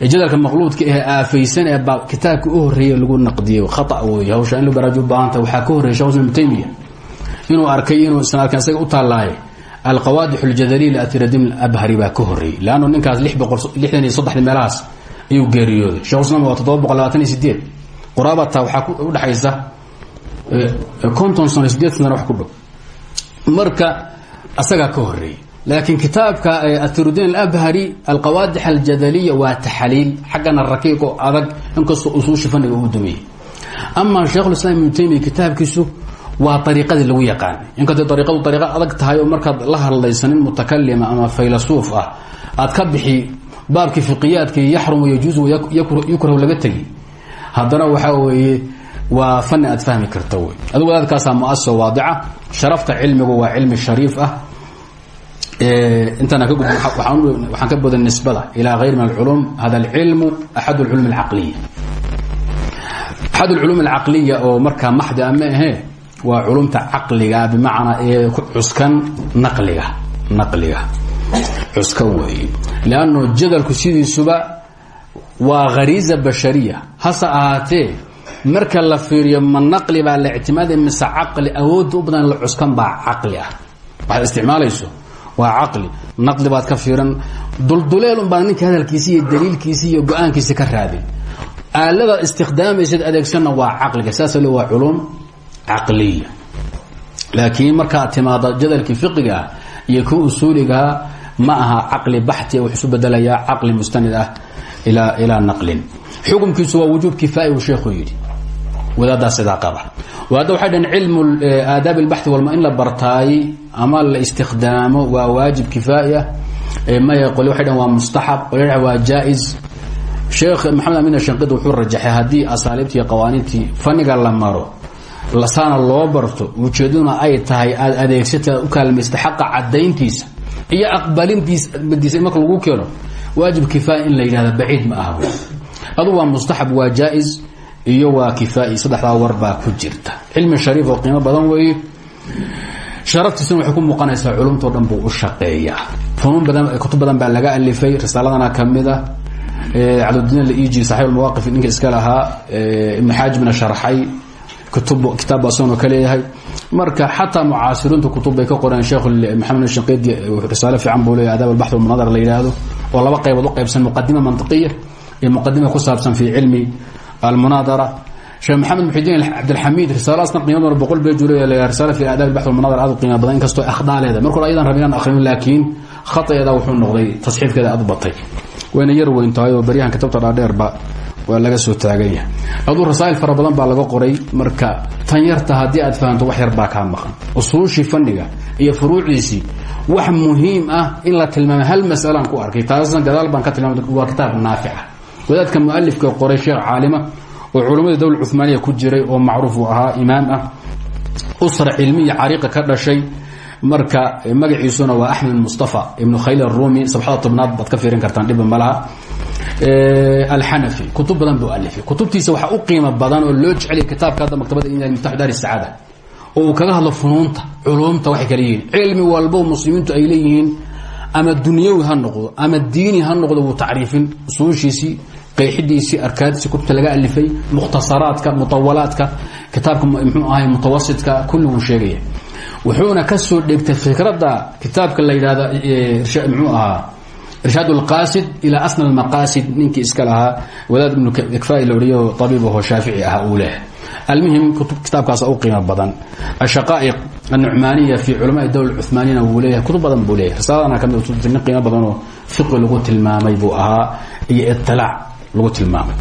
jadalka maqluudka ah ee aafaysan ee baa u horeeyey lagu naqdiyey khata wey hawsha in la baraaji u baahanta waxaa ka horreeyay shekh inuu arkay inuu isnaadkan isaga u taallaaye alqawaadix aljadaliya liatiradin abhari baa ka horreeyey leannu ninkaas lix boqol lixdan iyo soddex meelahaas ayuu geeriyooday. Shekh islam waa toddoba boqol labaatan iyo sideed. Quraabata waxaa sana wax ku dhow. Marka asagaa ka horeeyey laakiin kitaabka ahirudiin alabhari alqawaadix aljadaliya waa taxaliil xaggana rakiiq oo adag inkastoo usuushi faniga uu dumiyey ama sheikhulislaam ibnu taymiya kitaabkiisu waa ariiqadii lagu yaqaan inkastay ariiqadu ariiqa adag tahay oo la hadlaysanin mutakalima ama faylasuuf ah aad ka bixi baabkii fiqiyaadkii yaxrumu yajuusu yukrahu laga tegi. Haddana waxaa weeye waa fani aad fahmi karta wey. Adugu wadaadkaasaa mu'aso waadica. Sharafta cilmigu waa cilmi shariif ah. Intaan waxaan ka boda nisbada ilaa hayr min alculum. Hada alcilmu axad alculum alcaqliya axad alculum alcaqliya oo markaa maxdi a ma waa culumta caqliga bimacnaa ku cuskan naqliga naqliga cuskan weeye lanno jadalku sidiisuba waa khariiza bashariya. Hase ahaatee marka la fiiriyo ma naqli baa la ictimaaday mise caqli awoodda u badan la cuskan baa caqli ah. Waxaad isticmaalayso? Waa caqli. Naqli baad ka fiiran. Dulduleel un ninka hadalkiisi iyo daliilkiisi iyo go'aankiisi ka raadin. Aaladaad istikdaamaysid adeegsanna waa caqliga saas le waa culum caqliya. Laakiin markaad timaado jadalkii fiqiga iyo ku usuuligaa ma aha caqli baxti wuxuu isu bedelayaa caqli mustanid ah ilaa ilaa naqlin. Xukumkiisu waa wujuub kifaaya uu sheekhu yidhi. Wadaaddaa sidaa qaba. Hadda waxay dhaheen cilmu aadaab اlbaxi walma in la bartaay ama la istikdaamo waa waajib kifaaya maya qole waxay dhaheen waa mustaxab qole waa jaa-is sheekh maxamed amin shanqid wuxuu rajaxay haddii asaaliibtii iyo qawaaniintii faniga la maro lasaana loo barto ujeedaduna ay tahay aad adeegsata u kaalmaysta xaqa cadayntiisa iyo aqbalintiisdiisa marka lagu keeno waajib kifaaya in la yidhahda baciid ma aha. Adu waa mustaxab waa jaa-is iyo waa kifaai. Saddexdaa war baa ku jirta. Cilmi shariif oo qiimo badan weeye. Sharaftiisuna waxay ku muuqanaysaa culumtao dhan buu u shaqeeyaa. Funuun badan kutub badan baa laga alifay risaaladana ka mid a cabdudin laiji saxib almawaaqif ninka iska lahaa ibnu xaajibna sharxay kutub kitaab asagoo ka leeyahay. Marka xataa mucaasiriintu kutub bay ka qoreen. Sheekh maxamed shanqidi risaalo fiican buu leeyahy adaab albaxth walmunadar la yidhaahdo oo laba qaybood u qaybsan muqadima mantiqiya iyo muqadima ku saabsan fi cilmi almunaadara sheekh maxamed muxidiin cabdilxamiid risaaladaasna qiimaduna boqol beeju leeya risaala fi aadaab albaxth walmunadar aad u qiimo badan inkastoo akhdaa leedahay marka hore ayadan rabin inaan akhrino laakiin khataeeda wuxuu noqday tasxiifkeeda aad u batay. Wayna yar weyn tahay oo baryahan kitabta dhaadheerba waa laga soo taagan yahay. Aduu rasaa'il fara badan baa laga qoray marka tan yarta haddii aad fahamto wax yar baa kaa maqan. Usuushii fanniga iyo furuucdiisii wax muhiim ah in la tilmaamay. Hal mas'alaan ku arkay? Taasna gadaal baan ka tilmaamay waa kitaab naafica wadaadka mualifka qoray sheekh caalima oo culammada dowla cumaaniya ku jiray oo macruuf uu ahaa imaam ah usra cilmiya cariiqa ka dhashay marka magaciisuna waa axmed mustafa ibnu khayl arumi sabxada tobnaad baad ka fiirin kartaan dhiba malaha alxanafi kutub badan buu alifay. Kutubtiisa waxaa u qiimo badan oo loo jeceliya kitaabka hadda maktabada miftaxu daar sacaada oo uu kaga hadlo funuunta culumta waxay kala yihiin. Cilmi walbo muslimiintu ay leeyihiin ama dunyawi ha noqdo ama diini ha noqdo wuu tacriifin. Usuushiisii qeyxidiisii arkaadiisii kutubta laga alifay mukhtasaraadka mutawalaadka kitaabka mxuu ahay mutawasitka kulli wuu sheegaya wuxuuna ka soo dhegtay fikradda kitaabka la yidhahda mxuu ahaa irshaad اlqaasid ilى asna اlmaqaasid ninkii iska lahaa wadaad ibnu ikfai la odhiyo abiib aho shaafici ah uu leh almuhim kitaabkaas u qiimo badan ashaqaa'iq annucmaaniya fi culamaai dowla cumaaniyana wuu leeyahay kutub badan buu leeyahay risaaladana kamid nin qiimo badanoo fiqi lagu tilmaamay buu ahaa iyo iطilaac lagu tilmaamay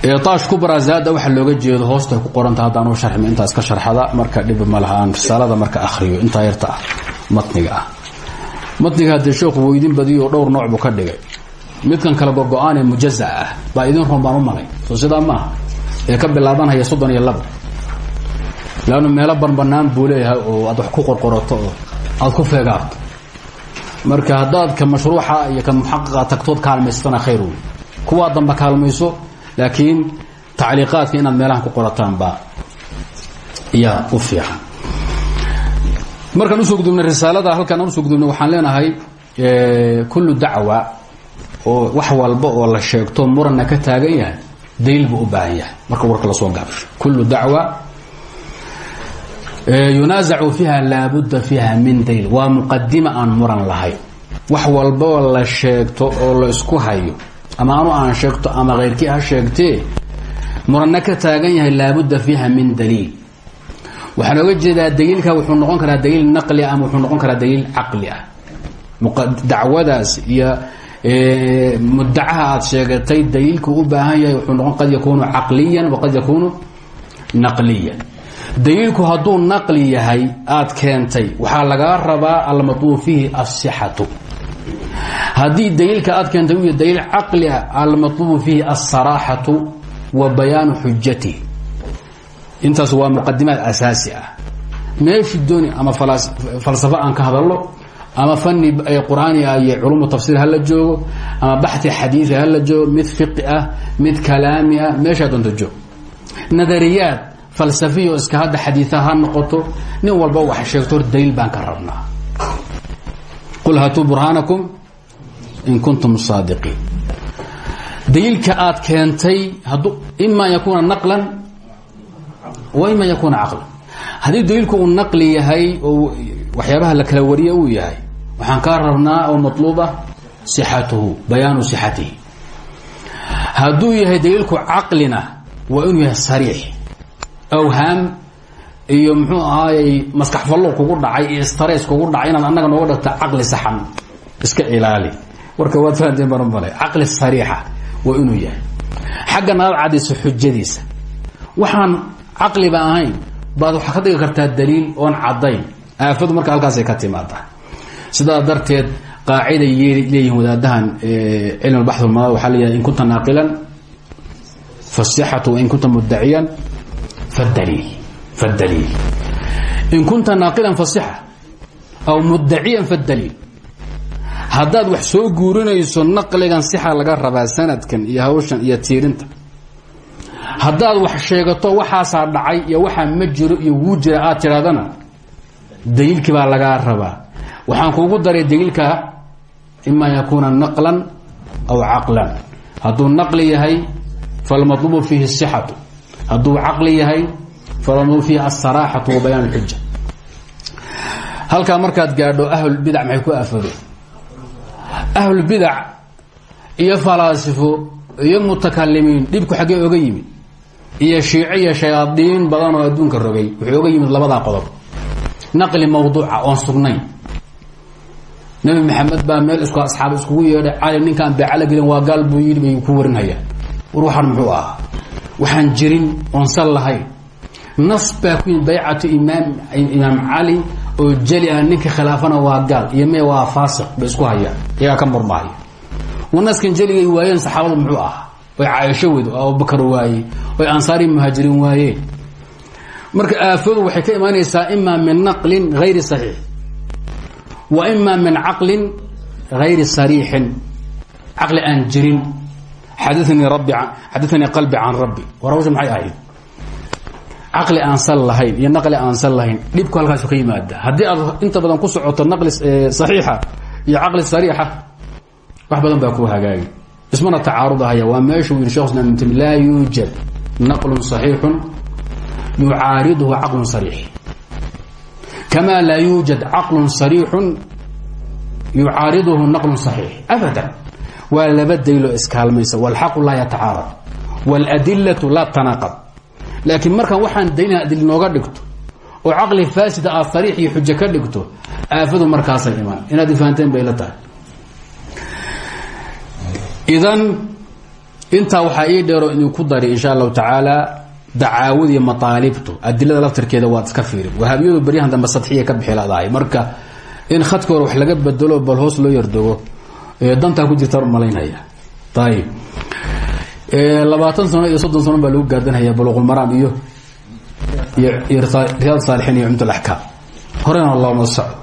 taash kubra zaada waxa looga jeedo hoosta ku qoranta haddaan u sharxmi intaas ka sharxada marka dhib ma laha aan risaalada marka akhriyo intaa yarta ah matniga ah. Matniga haddee sheekhu wuu idin badiyo dhowr nooc buu ka dhigay. Midkan kale gogo-aan ee mujaza ah baa idin baan u malay. Soo sidaa maaha ee ka bilaabanhaya soddon iyo labo leannu meelo banbanaan buu oo aad wax ku qorqorato oo ku feegaarto marka haddaad ka mashruuxa iyo ka muxaqiqa tagtood kaalmaysatana khayr wey kuwaa laakiin tacliiqaadka inaad meelahan ku qorataan baa yaa u fiican. Markaan u soo gudubnay risaalada halkaan aan u soo gudubnay waxaan leenahay kullu dacwa oo wax walba oo la sheegto muranna ka taagan yahay daliil buu u baahan yahay. Marka warka la soo gaabsho kullu dacwa yunaazacu fiiha laabudda fiiha min daliil. Waa muqadima aan muran lahayn wax walba oo la sheegto oo la isku hayo ama anu aan sheegto ama keyrkii ha sheegtee muranna ka taagan yahay laabudda fiiha min daliil. Waxaan oga jeedaa daliilka wuxuu noqon karaa daliil naqli ama wuxuu noqon karaa daliil caqli ah. Dacwadaas iyo mudacaha aad sheegatay daliilku u baahan yahay wuxuu noqon qad yakuunu caqliyan waqad yakuunu naqliyan. Daliilku hadduu naqli yahay aad keentay waxaa lagaa rabaa almatluub fiihi asixatu haddii daliilka aad keentay u daliil caqli ah almatlubu fiihi alsaraaxatu wa bayaanu xujatihi intaas waa muqadimaad asaasi ah. Meeshii dooni ama falsafo aan ka hadallo ama fani qur'aani ah iyo culumu tafsiir hala joogo ama baxi xadiidi hala joogo mid fiqi ah mid kalaami ah meeshaa doonto joog. Oo iska hadda xadiia ha noqoto nin walba wax sheegto hor baan ka rabnaa. Qul hatuu burhaanakum in kuntum saadiqiin. Daliilka aad keentay ima an yakuuna naqlan wa ima an yakuuna caqlan. Haddii uu naqli yahay oo waxyaabaha la kala wariye uu yahay waxaan kaa rabnaa oo matluuba sixatuhu bayaanu sixatihi. Yahay daliilku caqlina waa inuu yahay sariix awhaam iyo muxuu ahaayey maskax fallo kugu dhacay iyo stress kugu dhacay inaad annaga nooga dhagta caqli saxan iska ilaali warka waad fahanteen baran male caqli sariixa waa inuu yahay. Xaggana aad cadayso xujadiisa. Waxaan caqliba ahayn baad waxaa ka dhigi kartaa daliil oon caddayn. Aafadu marka halkaasay ka timaadaa sidaa darteed qaaciday leeyihiin wadaadahan cilm baxu lmada waxaa leeyahay in kunta naaqilan fasixatu wain kunta muddaciyan fadaliil fadaliil in kunta naaqilan fasixa aw muddaciyan fadaliil haddaad wax soo guurinayso naqligan sixa laga rabaa sanadkan iyo hawshan iyo tiirinta. Haddaad wax sheegato waxaasaa dhacay iyo waxaa ma jiro iyo wuu jira aad tidhahdana baa lagaa rabaa. Waxaan kuugu daray daliilka ima yakuuna naqlan aw caqlan. Hadduu naqli yahay falmatlubu fiihi sixatu. Hadduu caqli yahay falmatlubu fiihi asaraaxatu wa bayaan اlxuja halkaa markaad gaadho ahlulbidac maxay ku afado ahlulbidac iyo falaasifo iyo mutakalimiin dhibku xaggee oga yimid iyo shiico iyo shayaadiin badan oo adduunka rogay wuxuu oga yimid labadaa qodob. Naqli mawduuca oon sugnayn. Nabi maxamed baa meel isku asxaab iskugu yeedhay cali ninkaan beecala gelin waa gaal buu yidhi bay ku warinhayaan war muxuu ahaa waxaan jirin oon sal lahayn nas baa ku baycatu imaam imaam cali oo jeli ah ninka khilaafana waa gaal iyo mee waa faasiq isku hayaan iyagaa ka murmahaya wanaskan jeligay waayeen saxaabadu muxuu ahaa way caaisho weyd oo abubakar waayey oy ansaari muhaajiriin waayeen. Marka aafadu waxay ka imaanaysaa ima min naqlin hayri saxiix. Wa ima min caqlin hayri sariixin. Caqli aan jirin. Xadaanii rabbi xadaanii qalbi can rabbi. War hawsha maxay ahayd caqli aan sal lahayn iyo naqli aan sal lahayn dhibku halkaasu ka yimaada. Haddii aad inta badan ku socoto naqli saxiixa iyo caqli sariixa wax badan baa ku hagaagi ismana tacaarudahaya waa meeshuu yidhi shekh islam ibn taymiya laa yuujad naqlun saxiixun yucaariduhu caqlun sariix. Kama laa yuujad caqlun sariixun yucaariduhu naqlun saxiix. Abadan waa laba dayloo iskaalmaysa walxaqu laa yatacaarad waladilatu laa tanaaqad laakiin markaan waxaan daylina adil nooga dhigto oo caqli faasida aad sariix iyo xujo ka dhigto aafadu markaasay imaan. Inaad ifahanteen bay la tahay. Idan intaa waxaa ii dheeroo idinku dari insha allahu tacaala dacaawad iyo mataalibtu adilada laftirkeeda waad iska fiirin wahaabiyadu baryahan dambe sadxiya ka bixi ladahay marka in khadka wax laga bedelo bal hoos loo yardogo dantaa ku jirta malaynaya ayib labaatan sano iyo soddon sano baa lagu gaadanhaya buluqulmaraam iyo iyo riyaad saalixiin iyo cumd alaxkaam horena looma soco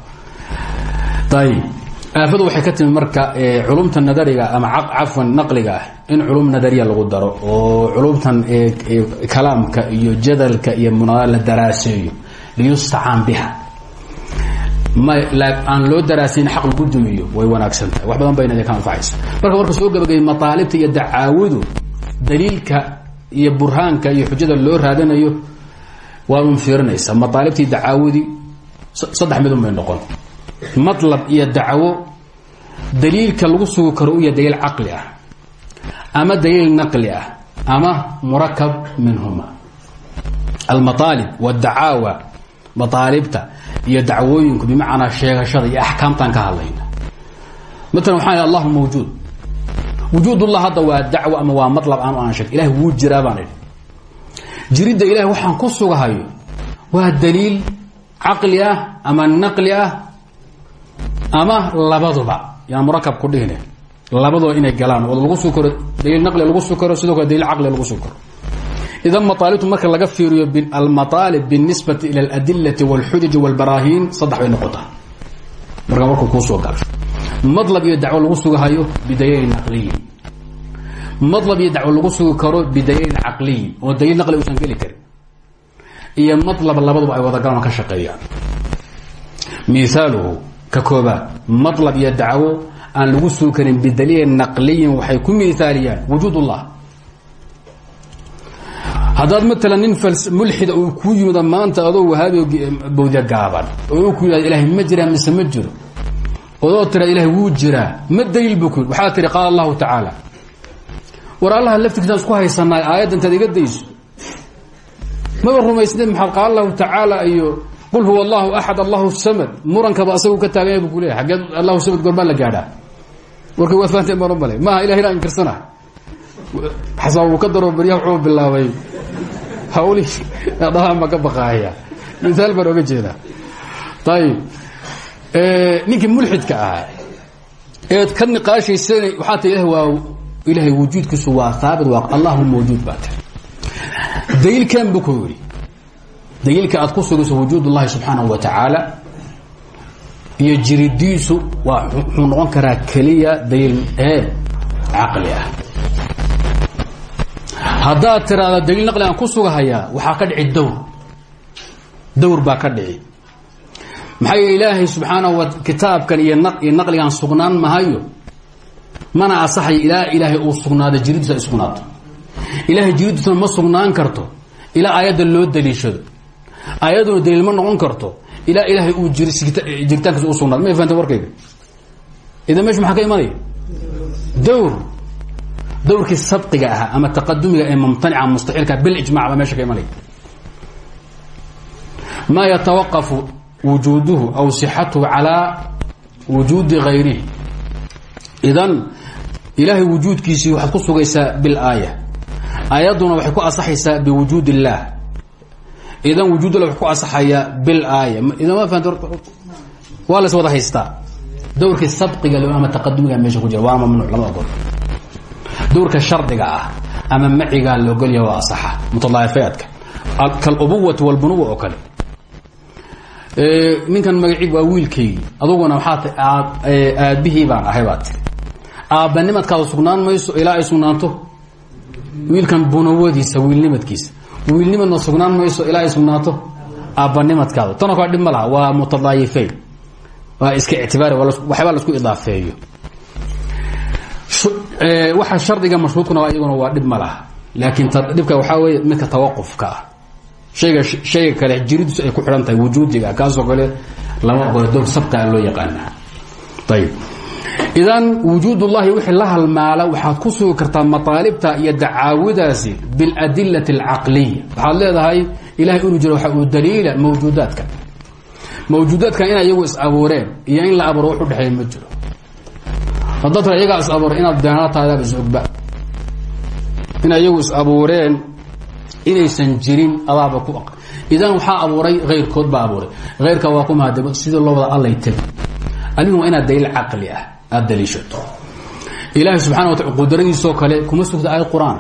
ayib aafadu waxay ka timi marka culumta nadariga ama cafwan naqliga ah in culum nadariya lagu daro oo culumtan kalaamka iyo jadalka iyo munaa la daraaseeyo. Liyustacaan biha. Aan loo daraasayn xaq lagu dumiyo way wanaagsan tahay. Wax badan bayna ka anfacaysa. Marka warka soo gabagayay mataalibta iyo dacaawadu daliilka iyo burhaanka iyo xujada loo raadinayo waa un fiirinaysa. Mataalibtii dacaawadii saddex midun bay noqon. Matlab iyo dacwo daliilka lagu sugi karo u daliil caqli ah ama daliil naqli ah ama murakab minhuma. Almaaalib wاdacaawa mataalibta iyo dacwooyinku bimacnaa sheegashada iyo axkaamtaan ka hadlayna. Maalan waxaan allahu mawjuud wujuudullah hadda waa dacwo ama waa malab aan aan sheeg ilahay wuu jiraa baan idhi. Jiridda ilahay waxaan ku sugahayo waa daliil caqli ah ama naqli ah ama labaduba. Yaan murakab ku dhihine labaduba inay galaan oo lagu sugi karo daliil naqli lagu sugi karo sidoo kale daliil caqli lagu sugi karo idan maaalibtu marka laga fiiriyo almaaalib binisbati ila aladilati wاlxujaji wاlbaraahiin saddex bay noqotaa marka markuu kuusoo galo madlab iyo dacwo lagu sugahayo bidaliilin naqliyin madlab iyo dacwo lagu sugi karo bidaliilin caqliyin oo daliil naqli uusan geli karin. Iyo madlab labaduba ay wadagalaan ka shaqeeyaan. Miaaluhu ka madlab iyo dacwo aan lagu sugi karin bidaliilin naqliyin waxay ku miaaliyaan wujuud haddaad maalan nin mulxida uu kuu yimid maanta adoo wahaabi bawdya gaaban oo ku yidhahdo ilahay ma jiraa mise ma jiro? Odoo tira ilahay wuu jiraa ma daliil buu ku yidhi. Waxaa tihi qaala war allaha laftirkiisaan isku haysannaay aayadda intaad iga dayso. Maba rumaysneen maxaad qaala allahu tacaala iyo qul huwa allahu axad allahu samad. Murankaba ka taaganya bu ku leeyahy xaggeed allahu samad goormaa la gaadhaa. Warka waa fahanteen baan u malay maaha ilahay inaan inkirsana xasaab uu ka daro hawli? Dhahaan baa ka baqaahaya miaal baan oga jeedaa. Ayib ninkii ahaa eed ka niqaashaysan waxaa ta waa ilahay wujuudkiisu waa haabit waa allahu mawjuud baa tiri daliilkan buu ku yidhi daliilka aad ku sugayso wujuud ullahi subxaanahu wa tacaala iyo jiridiisu waa noqon karaa keliya daliil ee caqli ah haddaad tiraahda daliil naqli aan ku sugahayaa waxaa ka dhici dawr dawr baa ka dhici. Maxaa yeele ilaahay subxaanahu wa kitaabkan iyo iyo naqligan sugnaan mahayo mana asaxayo ilaa ilaahay uu sugnaado jiridiisa ay sugnaato. Ilaahay jiridiisuna ma sugnaan karto ilaa aayadda loo daliishado. Aayadduna daliil ma noqon karto ilaa ilaahay uu jiritaankiisa u sugnaado. Ma fahanta warkayga? Idan meeshu maxaa ka imanaya? Dawr dawrkii sabqiga ahaa ama taqadumiga ee mumtanica mustaxiilka bilijmac baa meesha ka imanaya maa yatawaqafu wujuuduhu aw sixatuhu calaa wujuudi hayrihi idan ilaahay wujuudkiisii waxaad ku sugaysaa bilaaya aayadduna waxay ku asaxaysaa biwujuud illaah idan wujuudla wa ku asaxayaa bilaaya waa las wada haystaa. Dowrkii sabqiga ama taqadumiga meesha ku jira waa mamnuuc lama ogolo dowrka shardiga ah ama macigaa la ogolyaha waa asaxa mutadaaifeedka kalubuwati walbunuwa oo kale. Ninkan magaciib waa wiilkaygii aduguna waxaa aabihii baan ahay baa tiri. Aabbanimadkaada sugnaan mayso ilaa ay sugnaato wiilkan bunawadiisa wiilnimadkiisa. Wiilnimadna sugnaan mayso ilaa ay sugnaato aabbanimadkaada kaa dhib ma laha waa mutadaayifeyn waa iska ictibaari waxyaabaa la isku idaafeeyo waxa shardiga mashruudkuna iyaguna waa dhib ma laakiin dhibka waxaa weeye midka tawaqufka ah. Hayga shayga kale jiridiisu ay ku xidhan tahay wujuudiga kaasoo kale lama dog sabtaa loo yaqaana ayib idan wujuud ullahi wixii la halmaala waxaad ku sugi kartaa mataalibta iyo dacaawidaasi biاladilati اlcaqliya waxaad leedahay ilahay inuu jiro waxa uu daliila mawjuudaadka. Mawjuudaadkan ina iyagu is abuureen iyo in la abuuro wax udhexeeya ma tira iyagaa is abuuray inaad beenaataadaaba is ogba. Inay iyagu is abuureen inaysan jirin adaaba ku idan waxaa abuuray ayrkood baa abuuray. Ayrka waa ku mahadamo sidii loo wada allay tegi adigu waa inaad daliil caqli ah aada daliishato. Ilaahay subxana wataala qudradiisoo kale kuma sugta aayad qur'aan.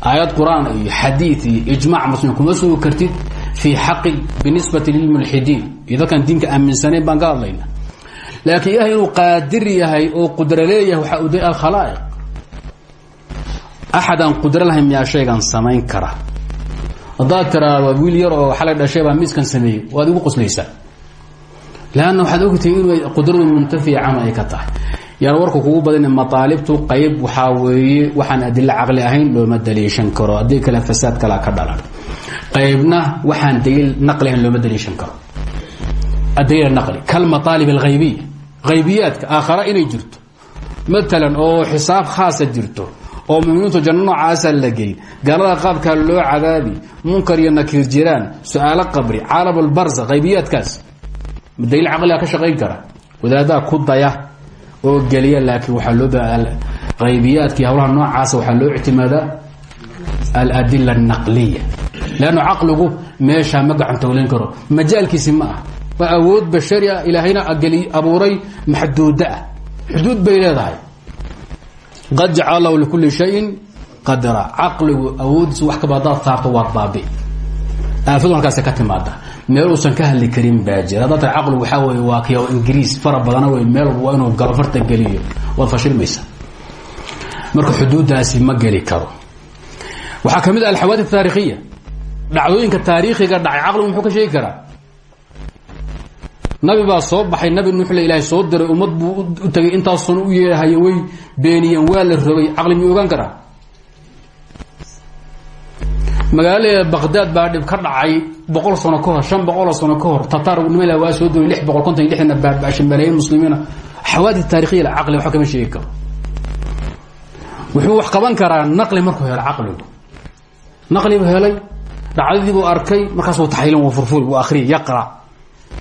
Aayad qur'aan iyo xadiid iyo ijmac muslimiin kuma sugi kartid fii xaqi binisbati lilmulxidiin. Iyo dadkaan diinka aaminsanayn baan ka hadlayna laakiin ilahay inuu qaadir yahay oo qudro leeyahay waxaa u day alkhalaa'iq. Axad aan qudro lahayn miyaa kara? Haddaad tiraado wiil yar oo xalay dhashay baa miiskan sameeyey waad igu qoslaysaa lanna waxaad ogtahay inuu qudradu muntafiya cama ay ka tahay. Yaan warku kugu badin mataalibtu qayb waxaa weeye waxaan adilo caqli ahayn looma daliishan karo. Haddii kale fasaad kalaa ka dhalan. Qaybna waxaan daliil naqli ahayn looma daliishan karo. Adaliil naqli. Kalmataalib alghaybiya haybiyaadka aakhara inay jirto matalan oo xisaab khaasa jirto oo muminiintu janno noocaasa la geyn gaalada qaabkaa loo cadaabi munkar iyo nakiir jiraan su'aalo qabri caalam albarsa haybiyaadkaas daliil caqliga ka shaqayn kara wadaadaha ku daya oo geliya laakiin waxaa loo qaybiyaadkii hawlaha noocaasa waxaa loo ictimaadaa aladila anaqliya leannu caqligu meeshaa ma gacantowleyn karo majaalkiisi ma ah waa awood bashari ah ilaahayna geli abuuray maxduuda ah. Xuduud bay leedahay. Qad jacala lahu likulli shayin qadra. Caqligu awooddiisa wax kaba hadaad saarto waad baabi. Aafadu halkaas ka timaada meel uusan ka hadli karin baa jira. Haddaa ta caqligu waxaa ingiriis fara badana wey meel waa inuu galofarta geliyo. Waad fashilmaysa marka xuduuddaasi ma geli karo. Waxaa ka mid ah alxawaadis taarikhiya dhacdooyinka taariikhiga dhacay caqligu muxuu ka sheegi karaa nabi baa soo baxay. Nabi nuuxle ilaahay soo diray. Ummad buu u tagay intaasuna u yeehayo way beeniyeen waa la rogay caqli miyuu ogaan karaa? Magaalada baqdaad baa dhib ka dhacay boqol sano ka hor shan boqoloo sano ka hor. Tatar nimala waa soo duray lix boqol konton iyo lixdana baabashay maleeyin muslimiina. Xawaadis taarikhiya caqli waxba kama sheegi wuxuu wax qaban karaa naqli markuu helo caqligu naqli helay dhacdadii buu arkay markaasuu taxliilin wuu furfuri wuu akhriya yaqra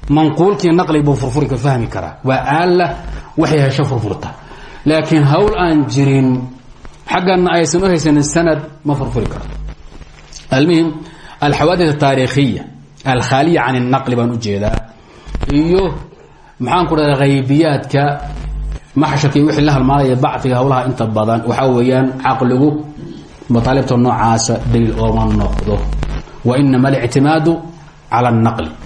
manquulkii naqli buu furfuri ka fahmi karaa waa aalla waxay hesho furfurta laakiin hawl aan jirin xaggana aysan u haysanin sanad ma furfuri karto almuhim alxawaadis ataariikhiya alkhaaliya can الnaqli baan ujeedaa iyo maxaan ku dhahda haybiyaadka maxsharka iyo wixii la halmaanaya bacfiga hawlaha inta badan waxaa weeyaan caqligu mataalibta noocaasa daliil ooma noqdo wa inama alictimaadu cala الnaqli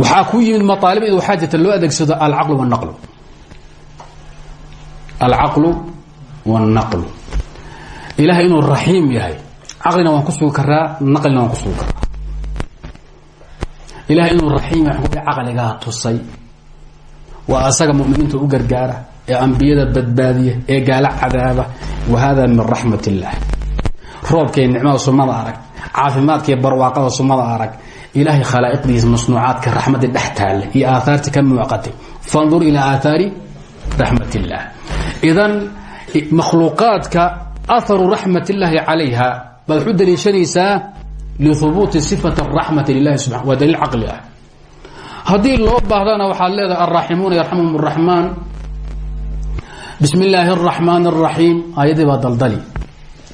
waxaa ku yimid maaalib id waxaa jirta loo adeegsado alcaqlu wاnaqlu alcaqlu wاnnaqlu ilahay inuu raxiim yahay caqlina waan ku sugi karaa naqlina waan ku sugi karaa ilahay inuu raxiim yahay caqligaa tusay waa asaga muminiinta u gargaara ee ambiyada badbaadiya ee gaala cadaaba wa hada min raxmat اllah roobkay nicmada sunnada arag caafimaadkaiyo barwaaqada sunnada arag ilaahay khalaa'iqdiisa masnuucaadka raxmadda dhex taale iyo aaaarta ka muuqatay fandur ilaa aaaari raxmat illaah idan makhluuqaadka aharu raxmat illaahi calayha baad waxu daliishanaysaa lihubuuti sifati araxmati lilahi suba waa daliil caqli ah haddii loo baahdana waxaad leedahay alraaximuuna yarxamhum raxmaan bismi illaahi araxmaan araxiim aayadii baa daldali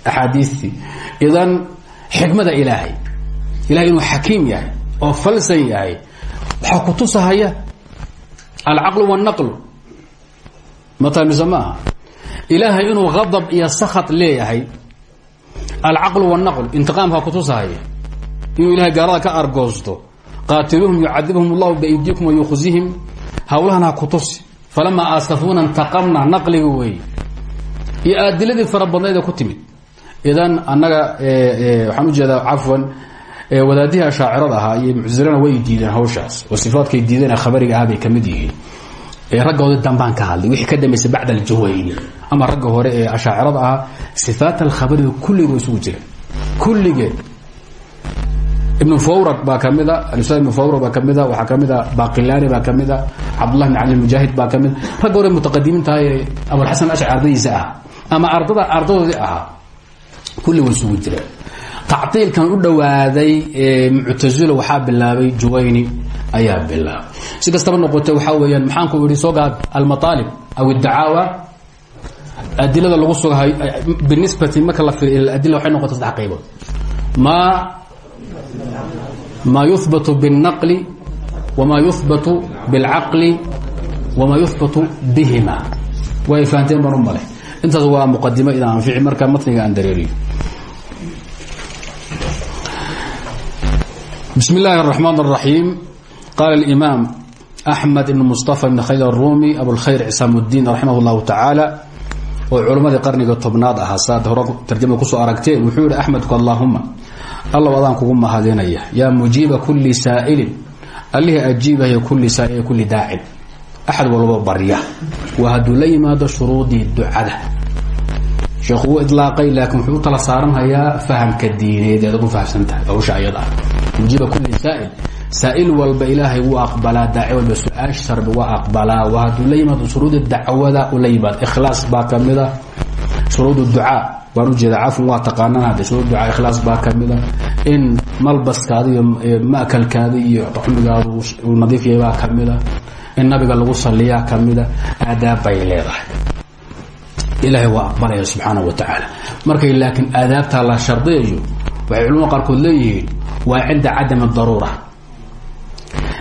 axaadiistii idan xikmada ilaahay ilahay inuu xakiim yahay oo falsan yahay waxaa ku tusahaya alcaqlu wاlnaqlu matmise maaha ilaahay inuu hadab iyo sakhat leeyahay alcaqlu wاlnaql intiqaamkaa kutusahaya inuu ilahay gaalada ka argoosto qaatiluhum yucadibhum اllahu biaydiikum wayukhzihim hawlahan ha kutusi falamaa askafuuna intaqamna naqliga weeye iyo aadiladii fara badnaydee ku timid idan annaga waxaan ujeedaa cafwan wadaadihii ashaacirada ahaa iyo mucsilana way diideen hawshaas oo sifaadkay diideen khabariga ah bay ka mid yihiin. Raggoodi dambaan ka hadlay wixii ka dambaysa bacd aljuwayni ama ragga hore ee ashaacirada ahaa sifaat alkhabariga kulligood isugu jira. Kulligeed ibnu fawrad baa ka mida alustaad ibnu fawrad baa ka mida waxaa ka mida baqilaani baa ka mida cabdullah bin cabdi mujaahid baa ka mida ragga hore mutaqadimiintaha ee abulxasan ashcari ardadiisa ahaa ama ardada ardadoodii ahaa kulligood isugu jira tactiilkan u dhowaaday muctasilo waxaa bilaabay juwayni ayaa bilaabay. Si kastaba noqote waxaa weeyaan maxaanku idhi soo gaad almaaalib aw iddacaawa adilada lagu sugahay binisbati marka la firiyo ila adila waxay noqota saddex qaybood. Ma ma yuhbatu biاlnaqli wama yuhbatu biاlcaqli wama yuhbatu bihima. Way fahanteen baan u malay intaas waa muqadimo ida anfici marka matniga aan dareeriyo بسم الله الرحمن الرحيم قال الإمام أحمد بن مصطفى بن khayl الرومي أبوالkhayر cساam الدين رaحimه الله taعaaلى oo culammadii qarniga tobnaad ahaa saad hore tarjamada kusoo aragteen wuxuu yihi أxmedku allahuma allow adaan kugu mahadinaya yaa mujiiba kuli saa'ilin allihii ajiibaya kuli saa'il kuli daacin axad walba barya waa hadduu la yimaado shuruudii ducada sheekhu wuu ilaaqay laakiin wuxuu u tala saaranhayaa fahamka diineed eed ugu fahamsan tahay hawsha ayada ah mujiiba kuli saa'il saa'il walba ilaahay wuu aqbalaa daaci walba su'aashiisa rabbi waa aqbalaa. Waa hadduu la yimaado shuruudi dacwada u la yimaado. Ikhlaas baa ka mida. Shuruud ducaa waan ujeeda cafun waa taqaanaan hadde shuruud ducaa ikhlaas baa ka mida. In malbaskaada iyo ma'kalkaada iyo xumigaada uu nadiif yahay baa ka mida. In nabiga lagu saliyaa ka mida. Aadaab bay leedahay. Ilaahay waa aqbalaya subxaana wa tacaala markay laakiin aadaabtaa la shardiyayo waxay culamada qaarkood leeyihiin waa cinda cadami daruura.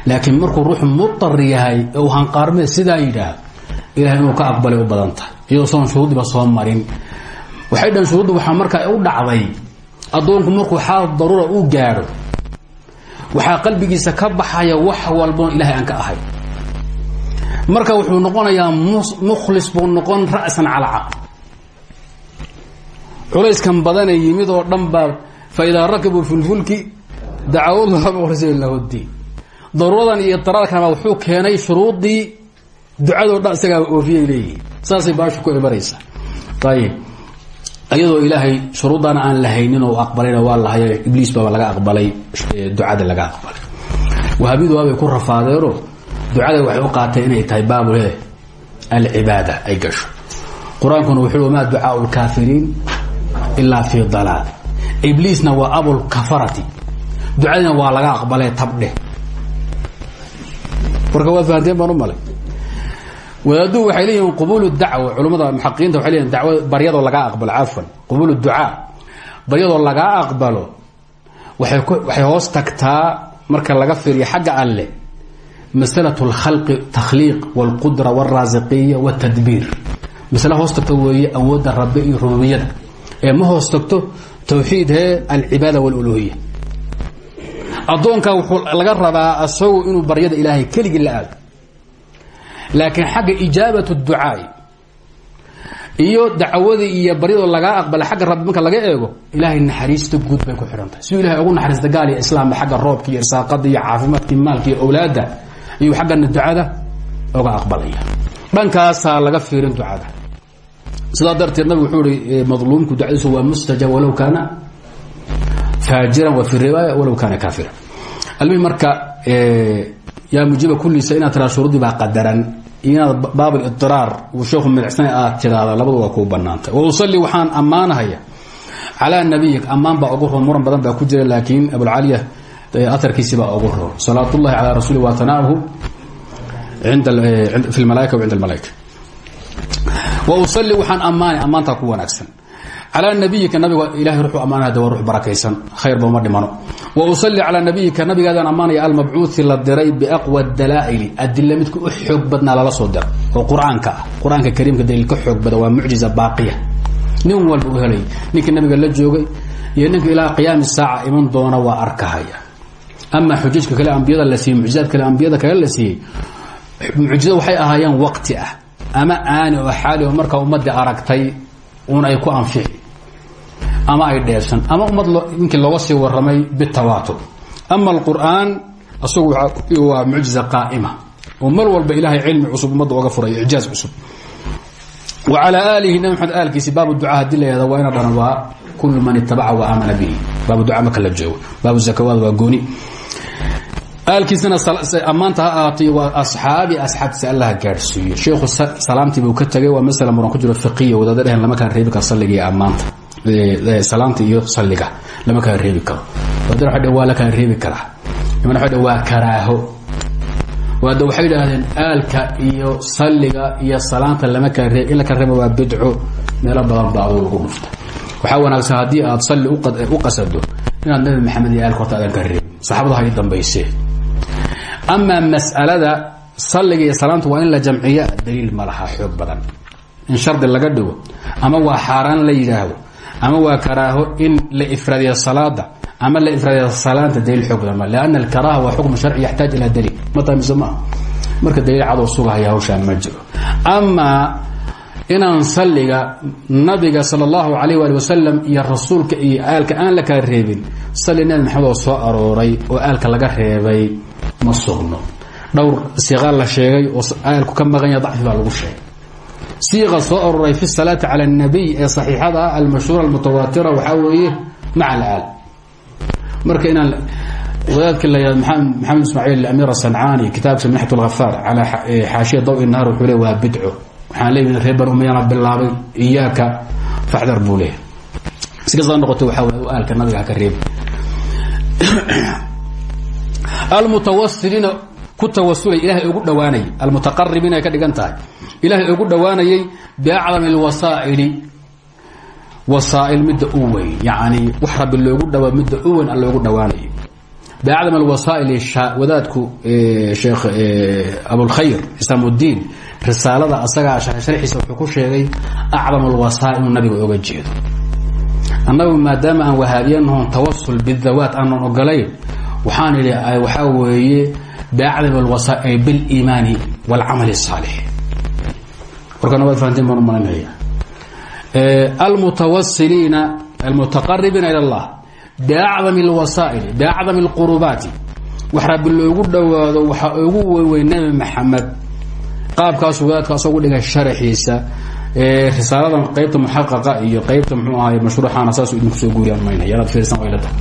Laakiin markuu ruuxu mutar yahay u hanqaarme sidaa yidhaah ilahay inuu ka aqbalay u badan tahay. Iyadoo soon shuruuddiiba soo marin. Waxay dhahan shuruuddi waxaa markaa u dhacday. Addoonku markuu xaal daruura u gaadho waxaa qalbigiisa ka baxaya wax walboon ilahay aan ka ahay. Marka wuxuu noqonayaa mukhlis buu noqon ra'san calaa caql culayskan badane yimid oo dhan baa fa idaa rakibuu fi lfulki dacawullaha mukhlisin lahu diin daruuradan iyo daraalkana wuxuu keenay shuruudii ducadoo dhan isagaa oofiyay leeyihiin saasay baashu ku imanaysa ayib iyadoo ilaahay shuruuddaana aan lahaynin oo aqbalayna waa lahay ibliis baaba laga aqbalay ducada laga aqbalay wahabidu waabay ku rafaadeeno ducada waxay u qaatay inay tahay baabule alcibaada ay gasho qur'aankuna wuxuu wamaa ducaau lkaafiriin ilaa fii dalaal ibliisna waa abulkafarati ducadiina waa laga aqbalee tabdheh warka waad fahanteen baan u malay. Wadaaduu waxay leeyihiin qubuul dacwa culimmada muxaqiqiinta waxay leeyihiin dacwa baryadoo lagaa aqbalo cafwan qubuul ducaa baryadoo lagaa aqbalo waxay waxay hoos tagtaa marka laga fiiriyo xagga alleh masalatu alkhalqi takhliiq walqudra walraasiqiya waltadbiir masale hoos tagto weeye awoodda rabbi iyo rububiyada ee ma hoos tagto towxiid hee alcibaada waluluhiya addoonka wuxuu laga rabaa asagu inuu baryada ilaahay keligii la aado. Laakiin xagga ijaabat اducaai iyo dacwadii iyo baryadoo lagaa aqbala xagga rabbi marka laga eego ilaahay naxariista guud bay ku xidhan tahay siduu ilahay ugu naxariista gaal iyo islaamba xagga roobka iyo irsaaqada iyo caafimaadka iyo maalka iyo owlaadda ayuu xaggana aqbalaya. Dhankaasaa laga fiirin ducada. Sidaa darteed nabig wuxuu ihi madluumku ducadiisu waa mustajab walow kaana faajiran wa fi riwaaya walow kaana almihim marka yaa mujiiba kulliisa inaad tiraa shuruudii baa qadaran inaad baab lidiraar uu sheekhu midicsan aad tiraada labadu waa kuu banaantay wa usalli waxaan ammaanahaya calaa nabiyik ammaan baa ugu ron muran badan baa ku jira laakiin abulcaliya aarkiisibaa ugu roon salaat ullahi calaa rasuuli wa tanaahu fi lmalaaika wa cinda almalaaika wa usalli waxaan ammaanay ammaantaa ku wanaagsan calaa nabiyika nabiga ilahay ruxuu ammaanay de waa barakaysan khayrba uma dhimano wa usalli calaa nabiyika nabigaadaan ammaanaya almabcuuhi la diray biaqwa dalaa'ili adila midka u xoog badnaa soo dira oo qur'aanka kariimka daliil ka xoog bada waa mucjiza baaqiya nin walba helay ninkii nabiga la joogay iyo ninka ilaa qiyaami saaca iman doona waa arkahaya ama xujajka kale ambiyada la siiyey mucjizaad kale ambiyada kale la siiyey mucjizo waxay ahaayeen waqti ah ama aani oo xaali oo markaa ummadii aragtay uun ay ku anfici ama ay dheebsan ama ummad ninkii looga sii waramay bitawaatur ama alqur'aan asagu waa mucjiza qaa'ima. Oo mar walba ilaahay cilmi cusub ummadda oga furay icjaaz cusub. Wa calaa aalihi nabi maxamed aalkiisi baabu ducaa haddii la yahada waa ina dharan waa kullu man itabaca wa aamana bihi. Baabu ducaa marka la joogo. Baabu zakawaad waa gooni. Aalkiisana ammaanta ha ahaatay waa asxaabi asxaabtiisa allaha gaadhsiiyo sheikhu salaamtii buu ka tagay waa masala muran ku jiro fiqiya wadaada dhehen lama kala reebi karo salliga iyo ammaanta salaamta iyo salliga. Lama kala reebi karo. Waxa waa la kala reebi karaa. Waxa waa karaaho. Waada waxay idhaahdeen aalka iyo salliga iyo salaanta lama kala reeb in la kala waa bidco. Meelo badan baa adoo lagu dhufta wanaagsan haddii aad salli u qasado inaad nabi maxamed iyo aalka horta adan kala saxaabada ha i dambaysee. Amaa mas'alada salliga iyo salaanta waa in la jamciya daliil ma laha badan. In shardi laga dhigo ama waa xaaraan la yidhaahdo ama waa karaaho in la ifraadiyo salaada ama la ifraadiyo salaanta daliil xoog badan ma lanna alkaraaha waa xukmu sharci yaxtaaj ilaa daliil. Ma tahay mise maaha marka daliil cadoo sugahaya hawshaa ma jiro. Amaa inaan salliga nabiga sal allahu alayh ali wasalam iyo rasuulka iyo aalka aan la kala reebin salli nabi maxamed oo soo arooray oo aalka laga reebay ma sugno. Dhowr siiqa la sheegay oo aalku ka maqan yaha dacfi lagu sheegay siiqa soo arooray fi salaati cala اnabiy ee saxiixada ah almashhuura almutawaatira waxaa weeye maca alaal marka inaan wadaadka la maxamed ismaaciil amir asancaani kitaabkiisa minxat lhafaar calaa xaashiya daw naar wuxuu le waa bidco. Waxaan leeyahi reer banu umayana bilaabay iyaaka faxdar buu leeyahay. Si kastaba noqotay waxaa waay aalka nabiga haka reebi almutawasiliina ku tawasulay ilahay ugu dhawaanayay almutaqaribiin ay ka dhigan tahay. Ilaahay ugu dhawaanayay biacdami alwasaa'ili. Wasaa'il midda u weyn. Yacni wax rabbi loogu dhawaa midda u weyn a loogu dhawaanayo biacdam alwasaa'il wadaadku sheekh abulkhayr xisaamuddiin risaalada asagaa sharxiisa wuxuu ku sheegay acdam alwasaa'il nabiga oga jeedo. Annagu maadaama aan wahaabiyanahoon tawasul bidawaat aanan ogolayn waxaan idhi waxaa weeye biacdam alwasaa'il biliimaani wاlcamali الsaalix warkana waad fahanteen baan u malinaya almutawasiliina almutaqaribiina ilى اllah biacdami اlwasaa'il biacdami اlqurubaati wax rabbi loogu dhowaado waxaa ugu weyn nebi maxamed qaabkaasu wadaadka asoo gu dhigay sharaxiisa risaaladan qaybta muxaqaqa iyo qaybta mxuu ahay mashruuxaana saasuu idinku soo guuriyaan maynaya inaad fiirsan wayla tahay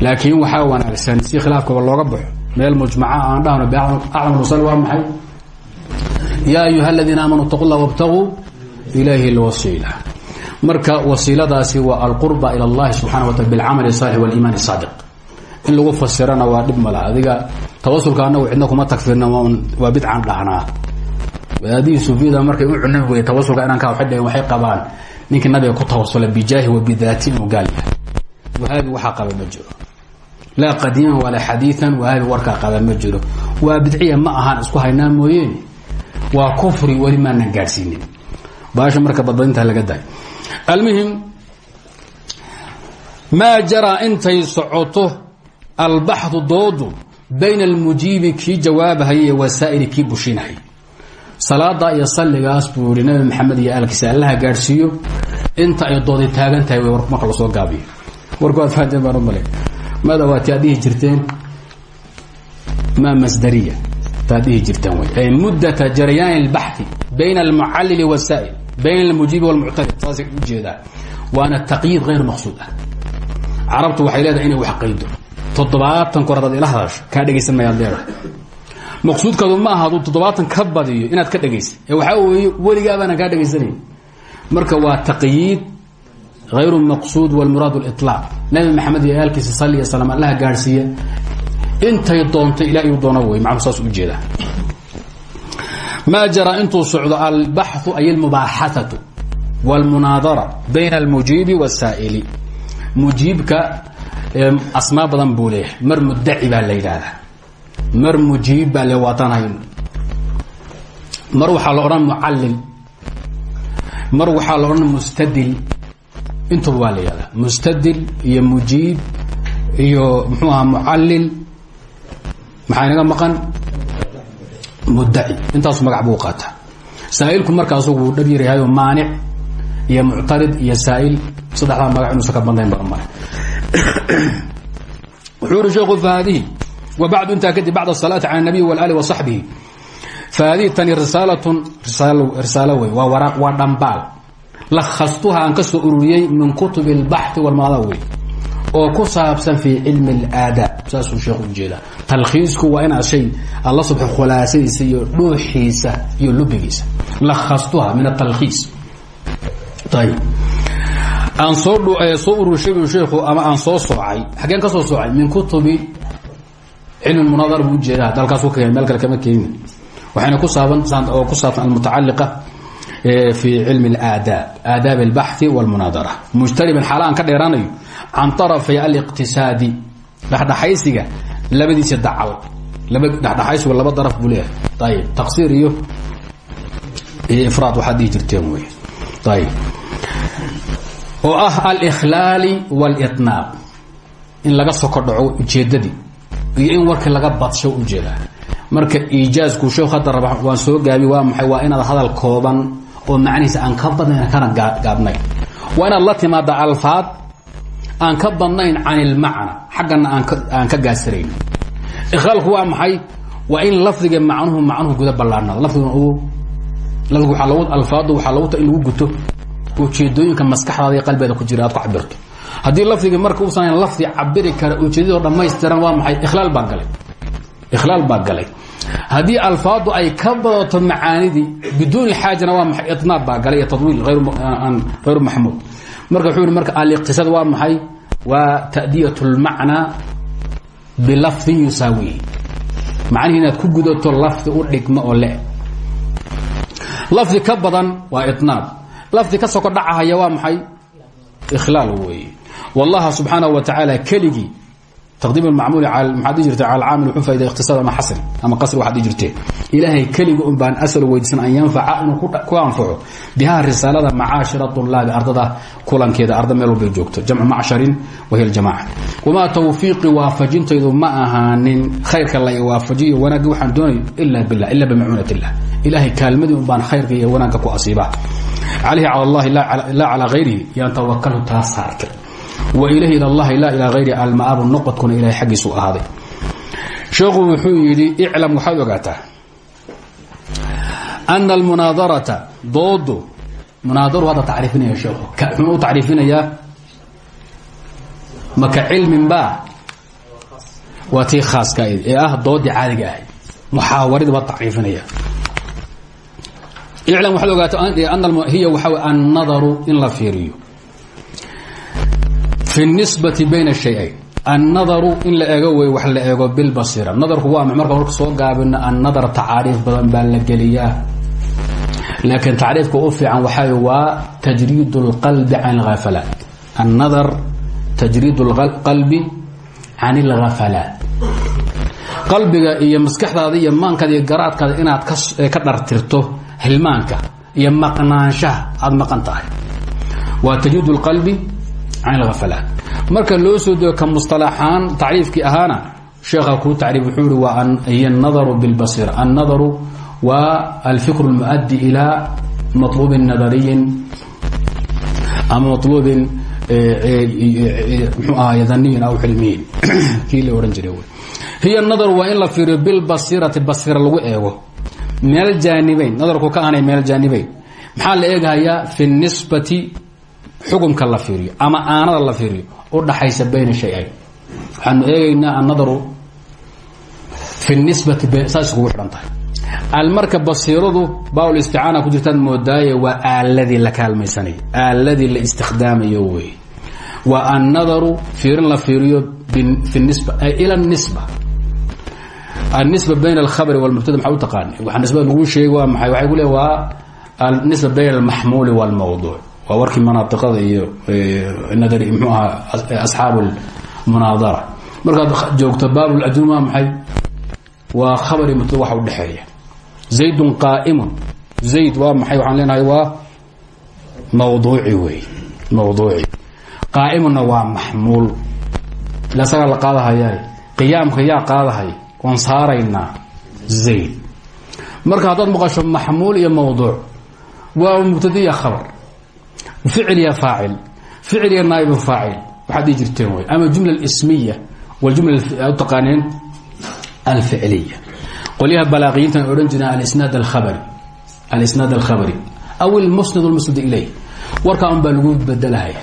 laakiin waxaa wanaagsan si khilaafkaba looga baxo meel mujmaca aan dhahno aclam rusal maxay? Yaa ayuha aladiina aamanuu itaqu llah ilayhi lwasiila marka wasiiladaasi waa alqurba ila اllahi subxana wataala bilcamali saalix waliimaan saadiq. In lagu fasirana waa dhib mala adiga tawasulka anagu kuma tagfirna waa bidcaan dhahnaa. Wadaadihii sufiyada markay u cunab wey tawasulka inanka waxay dhaheen waxay qabaan ninkii nabiga ku tawasula bijaahi wa bidaati inuu gaal wahaabi waxaa qaba ma laa qadiiman walaa xadiian wahaabi warkaa qaba ma jiro. Waa bidciya ma ahaan isku haynaa mooyeen. Waa kufri weli maanan gaadhsiinin. Baasha marka badbadinta laga daay. Almuhim maa jaraa intay socoto albaxdu doodu bayna almujiibi kii jawaabahaya iyo wasaa'ili kii bushinahaya salaadaa iyo salligaas buu yihi nabi maxamed iyo inta ay doodi taagan tahay marka la soo gaabiyo warku waad fahanteen baan u mada waati aad dhihi jirteen maa masdariya taad dhihi jirteen wy muddata jaryaani اlbaxthi bayna almucallili wasaa'il bayna almujiibi walmuctarid saasay ujeedaan waana taqyiid hayr maqsuud ah carabtu waxay leedahay inay wax qaydo toddobaatan kor hadaad ila hadasho kaa dhegaysan mayaad leedahay maqsuudkaadu ma aha aduu toddobaatan ka badiyo inaad ka dhegaysa ee waxaa weeye weligaabaanan kaa dhegaysanayn marka waa taqyiid ayru maqsuud wlmuraad ilaaq nabi maxamed iyo aalkiisa sal iyo salaam allaha gaadhsiiya intay doonto ilaah doona wey macnu saas ujeeda maa jara intuu socdo albaxu ay almubaaxaatu wاlmunaadara bayna almujiibi wاsaa'ili mujiibka asmaa badan buu leeyahay mar mudaci baa la yidhaahdaa mar mujiib baa le waadanay mar waxaa la odhan mucallil mar waxaa la odhan mustadil intuba waa la yihahdaa mustadil iyo mujiib iyo mxuu aha mucallil. Maxaa inaga maqan? Muddaci. Intaasu magac buu qaataa. Saa'ilku markaasu wuu dhab yaryahayo maanic iyo muctarid iyo saa'il. Saddexdaa magac inuusan ka badnayn baamare wuxuu uri sheekhu fahaadihi wabacdu intaa kadib bacd asalaati cala nabiy walaali wasaxbihi fahaadihi tani risaalatun risaalo wey waa waraaq waa dhambaal lakhastuha aan ka soo ururiyey min kutub اlbaxثi wاlmaada wey oo ku saabsan fii cilmi اlaadaab saasuu sheekhu ujeedaa talkhiisku waa inaad shay alla subx khulaasadiisa iyo dhuuxiisa iyo lubigiisa lakhastuha min atalkhiis ayb aan soo soo ururshay bu sheekhu ama aan soo soocay xaggeen ka soo soocay min kutubi cilmi munaadar buu ujeedaa hadda halkaas ka meel kale kama keenin waxayna ku saaban oo ku saabsan almutacaliqa fi cilmi اlaadaab aadaab اlbaxثi wاlmunaadara mujtaniban xaala aan ka dheeraanayo can طarafay aliqtisaadi dhexdhexaysiga labadiisa dacal laba dhexdhexaysigu laba daraf buu leeyahay ayb taqsiir iyo iyo ifraad waxaad dhihi jirteen wey ayb oo ah alkhlaali wاlطnaab in laga soko dhaco ujeedadii iyo in warkii laga badsho ujeedaa marka iijaazku sheekh hadda raba waan soo gaabi waa maxay waa inaad hadal kooban oo macnihiisa aan ka badnayn kana gaabnayn waa inaad la timaada alfaad aan ka badnayn can ilmacna xaggana aan ka gaasirayn ikhlaalku waa maxay? Waa in lafdiga macnuhu macnuhu guda ballaarnaado lafdigan waaa lagu alfaadu waxaa lagu ta in lagu guto. Ujeedooyinka maskaxdaada iyo qalbeeda ku jira ku cabirto haddii lafdigii marka uusan lafdi cabiri kara ujeedadoo dhammaystiran waa maxay? Ikhlaal baa galay. Ikhlaal haddii alfaadu ay ka badato macaanidii biduuni xaajana waa inaab baa galay iyo tawiil hayru maxmuud marka wuxuu yihi marka aliqtisaad waa maxay? Waa ta'diyat اlmacnaa bilafdin yusaawihi macnihii inaad ku gudato lafdi u dhigmo oo le. Lafdi ka badan waa inaab lafdi ka soko dhacahaya waa maxay? Ikhlaal weeye. Wallaha subxaanaه wa tacaala keligii taqdiim macmuuli maxaad dhihi jirtee cala alcaamil wuxuu faaida ikhtisaad ama xasri ama qasri waxaad dhihi jirteen ilaahay keliga un baan asal weydiisan an yanfaca inuu ku anfaco bihaa risaalada macaashira طulaabi ardada kulankeeda arda meel walbay joogto jamcu macsharin wahiy ljamaca wamaa tawfiiqi waafajintaydu ma ahaanin khayrka la waafajiyo wanaagga waxaan doonayo ila bilah ila bimacuunat illah ilaahay kaalmadii un baan khayrka iyo wanaagga ku asiibaa calayhi cala allahi laa calaa hayrihi yaan tawakalhu taa wailahi il allahi laa ilaa hayri almaabu noqodkuna ilahay xaggiisu ahaaday. Sheekhu wuxuu yidhi iclam waxaad ogaataa ana almunaadarata doodu munaadaru hadda tacriifinaya sheekhu. Muxuu u tacriifinayaa maka cilmin baa waa tii khaaska ee ah doodii caadiga ahay. Muxaawaradii baa tacriifinaya. Iclam waxaad ogaataa hiya waxaa annadaru in la fiiriyo fi nisbati bayna shayayn annadaru in la eego wey wax la eego bilbasira nadarku waa marka marka soo gaabino annadar tacaariif badan baa la geliyaa laakiin tacriifka u fiican waxaa waa tajriid اlqalbi can اlghafalaat annadar tajriid اlqalbi can اlghafalaat qalbiga iyo maskaxdaada iyo maankaada iyo garaadkaada inaad ka dhartirto hilmaanka iyo maqnaanshaha aada maqan tahay waa tajriid اlqalbi can اlghafalaat marka loo soo dego ka musطalaxaan tacriifkii ahaana sheekha kuu tacriif wuxuu ihi waa hiy الnadaru biاlbasira annadaru waa alfikr اlmuؤadi ilى maطluubin nadariyin ama maطluubin mxuu ahaay daniyin aw xilmiyin kii la odhan jiray hiy nadar waa in la fiiriyo bilbasirati basira lagu eego min aljaanibayn nadarku ka aanay min aljaanibayn maxaa la eegahayaa fi الnisbati xukunka la fiiriyo ama aanada la fiiriyo u dhaxaysa bayna shay-ayn. Waxaanu eegaynaa annadaru fi nisbati saas kugu xidhan tahay. Almarka basiiradu baawl isticaana ku jirtaan moodaaye waa aaladii la kaalmaysanaya aaladii la istikdaamayo wey waa annadaru fiirin la fiiriyo fi nisba ay ila nisba. Anisba bayn alkhabri walmubtada maxaa u taqaani waxa nisbada laguu sheegi waa maxay? Waxay ku le waa anisba bayn almaxmuuli walmawduuc waa warkii manaadiqada iyo eh, nadari mxuu ahaa asxaabu lmunaadara markaad joogto baabul adduuma maxay? Waa khabar iyo mubtada waxa u dhexeeya. Zaydun qaa'imun. Zayd waa maxay? Waxaan leenahay waa mawduuci wey mawduuci. Qaa'imunna waa maxmuul. Ila asagaa la qaadahaya qiyaamka yaa qaadahay. Waan saaraynaa zayd. Marka haddaad maqasho maxmuul iyo mawduuc waa mubtadiya khabar ficil ya faacil. Ficil ya naa'ibu faacil. Waxaad dhihi jirteen wey ama jumla ismiya waljumla taqaaneen alficliya. Qolyaha balaaqiyiintan odhan jireen alisnaad alkhabari alisnaad alkhabari. Aw ilmusnad lmusnad ilayh warkaa un baa lagu bedelahaya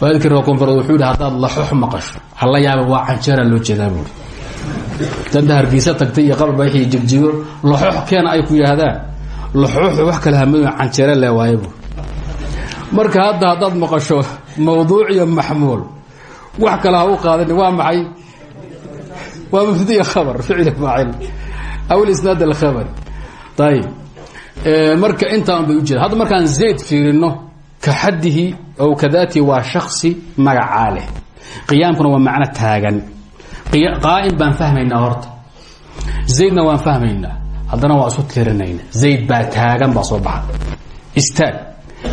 waalidkii reer koonfureed wuxuu yidhi haddaad laxux maqasho hala yaaba waa canjeera loo jeedaa buuri danta hargeysa tagtay iyo qabarbaxii jigjigo laxux keena ay ku yidhaahdaan. Laxux wax kale hamayo canjeera le waaye buuri marka hadda haddaad maqasho mawduuc iyo maxmuul wax kale ha u qaadani waa maxay? Waa mubtadiya khabar ficil faacil. Aw isnaad alkhabari ayib marka intaan bay ujeeda hadda markaan zayd fiirino ka xaddihi ow kadaatihi waa shaksi magacaa leh. Qiyaamkuna waa macno taagan. Qaa'im baan fahmaynaa horta. Zaydna waan fahmaynaa. Haddana waa isu tirinayna zayd baa taagan baa soo baxa. Istaag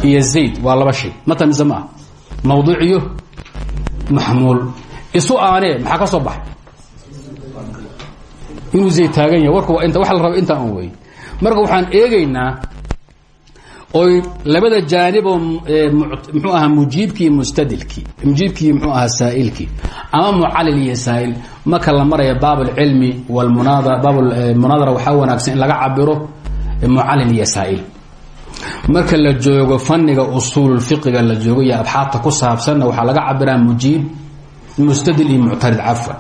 iyo zayd waa laba shay. Ma ah. Mawduuc iyo maxmuul. Isu aanee maxaa ka soo baxay? Inuu zayd taagan yahay. Warka inta waxa la raba intaa un wey marka waxaan eegaynaa oy labada jaanib oo mxuu ahaa mujiibkii mustadilkii. Mujiibkii mxuu ahaa saa'ilkii. Ama mucallil iyo saa'il. Marka la maraya baab alcilmi walmunaadara baab munaadara waxaa wanaagsan in laga cabiro mucallil iyo marka la joogo fanniga usuululfiqiga la joogo iyo abxaabta ku saabsanna waxaa laga cabiraa mujiib mustadil iyo muctarid cafwan.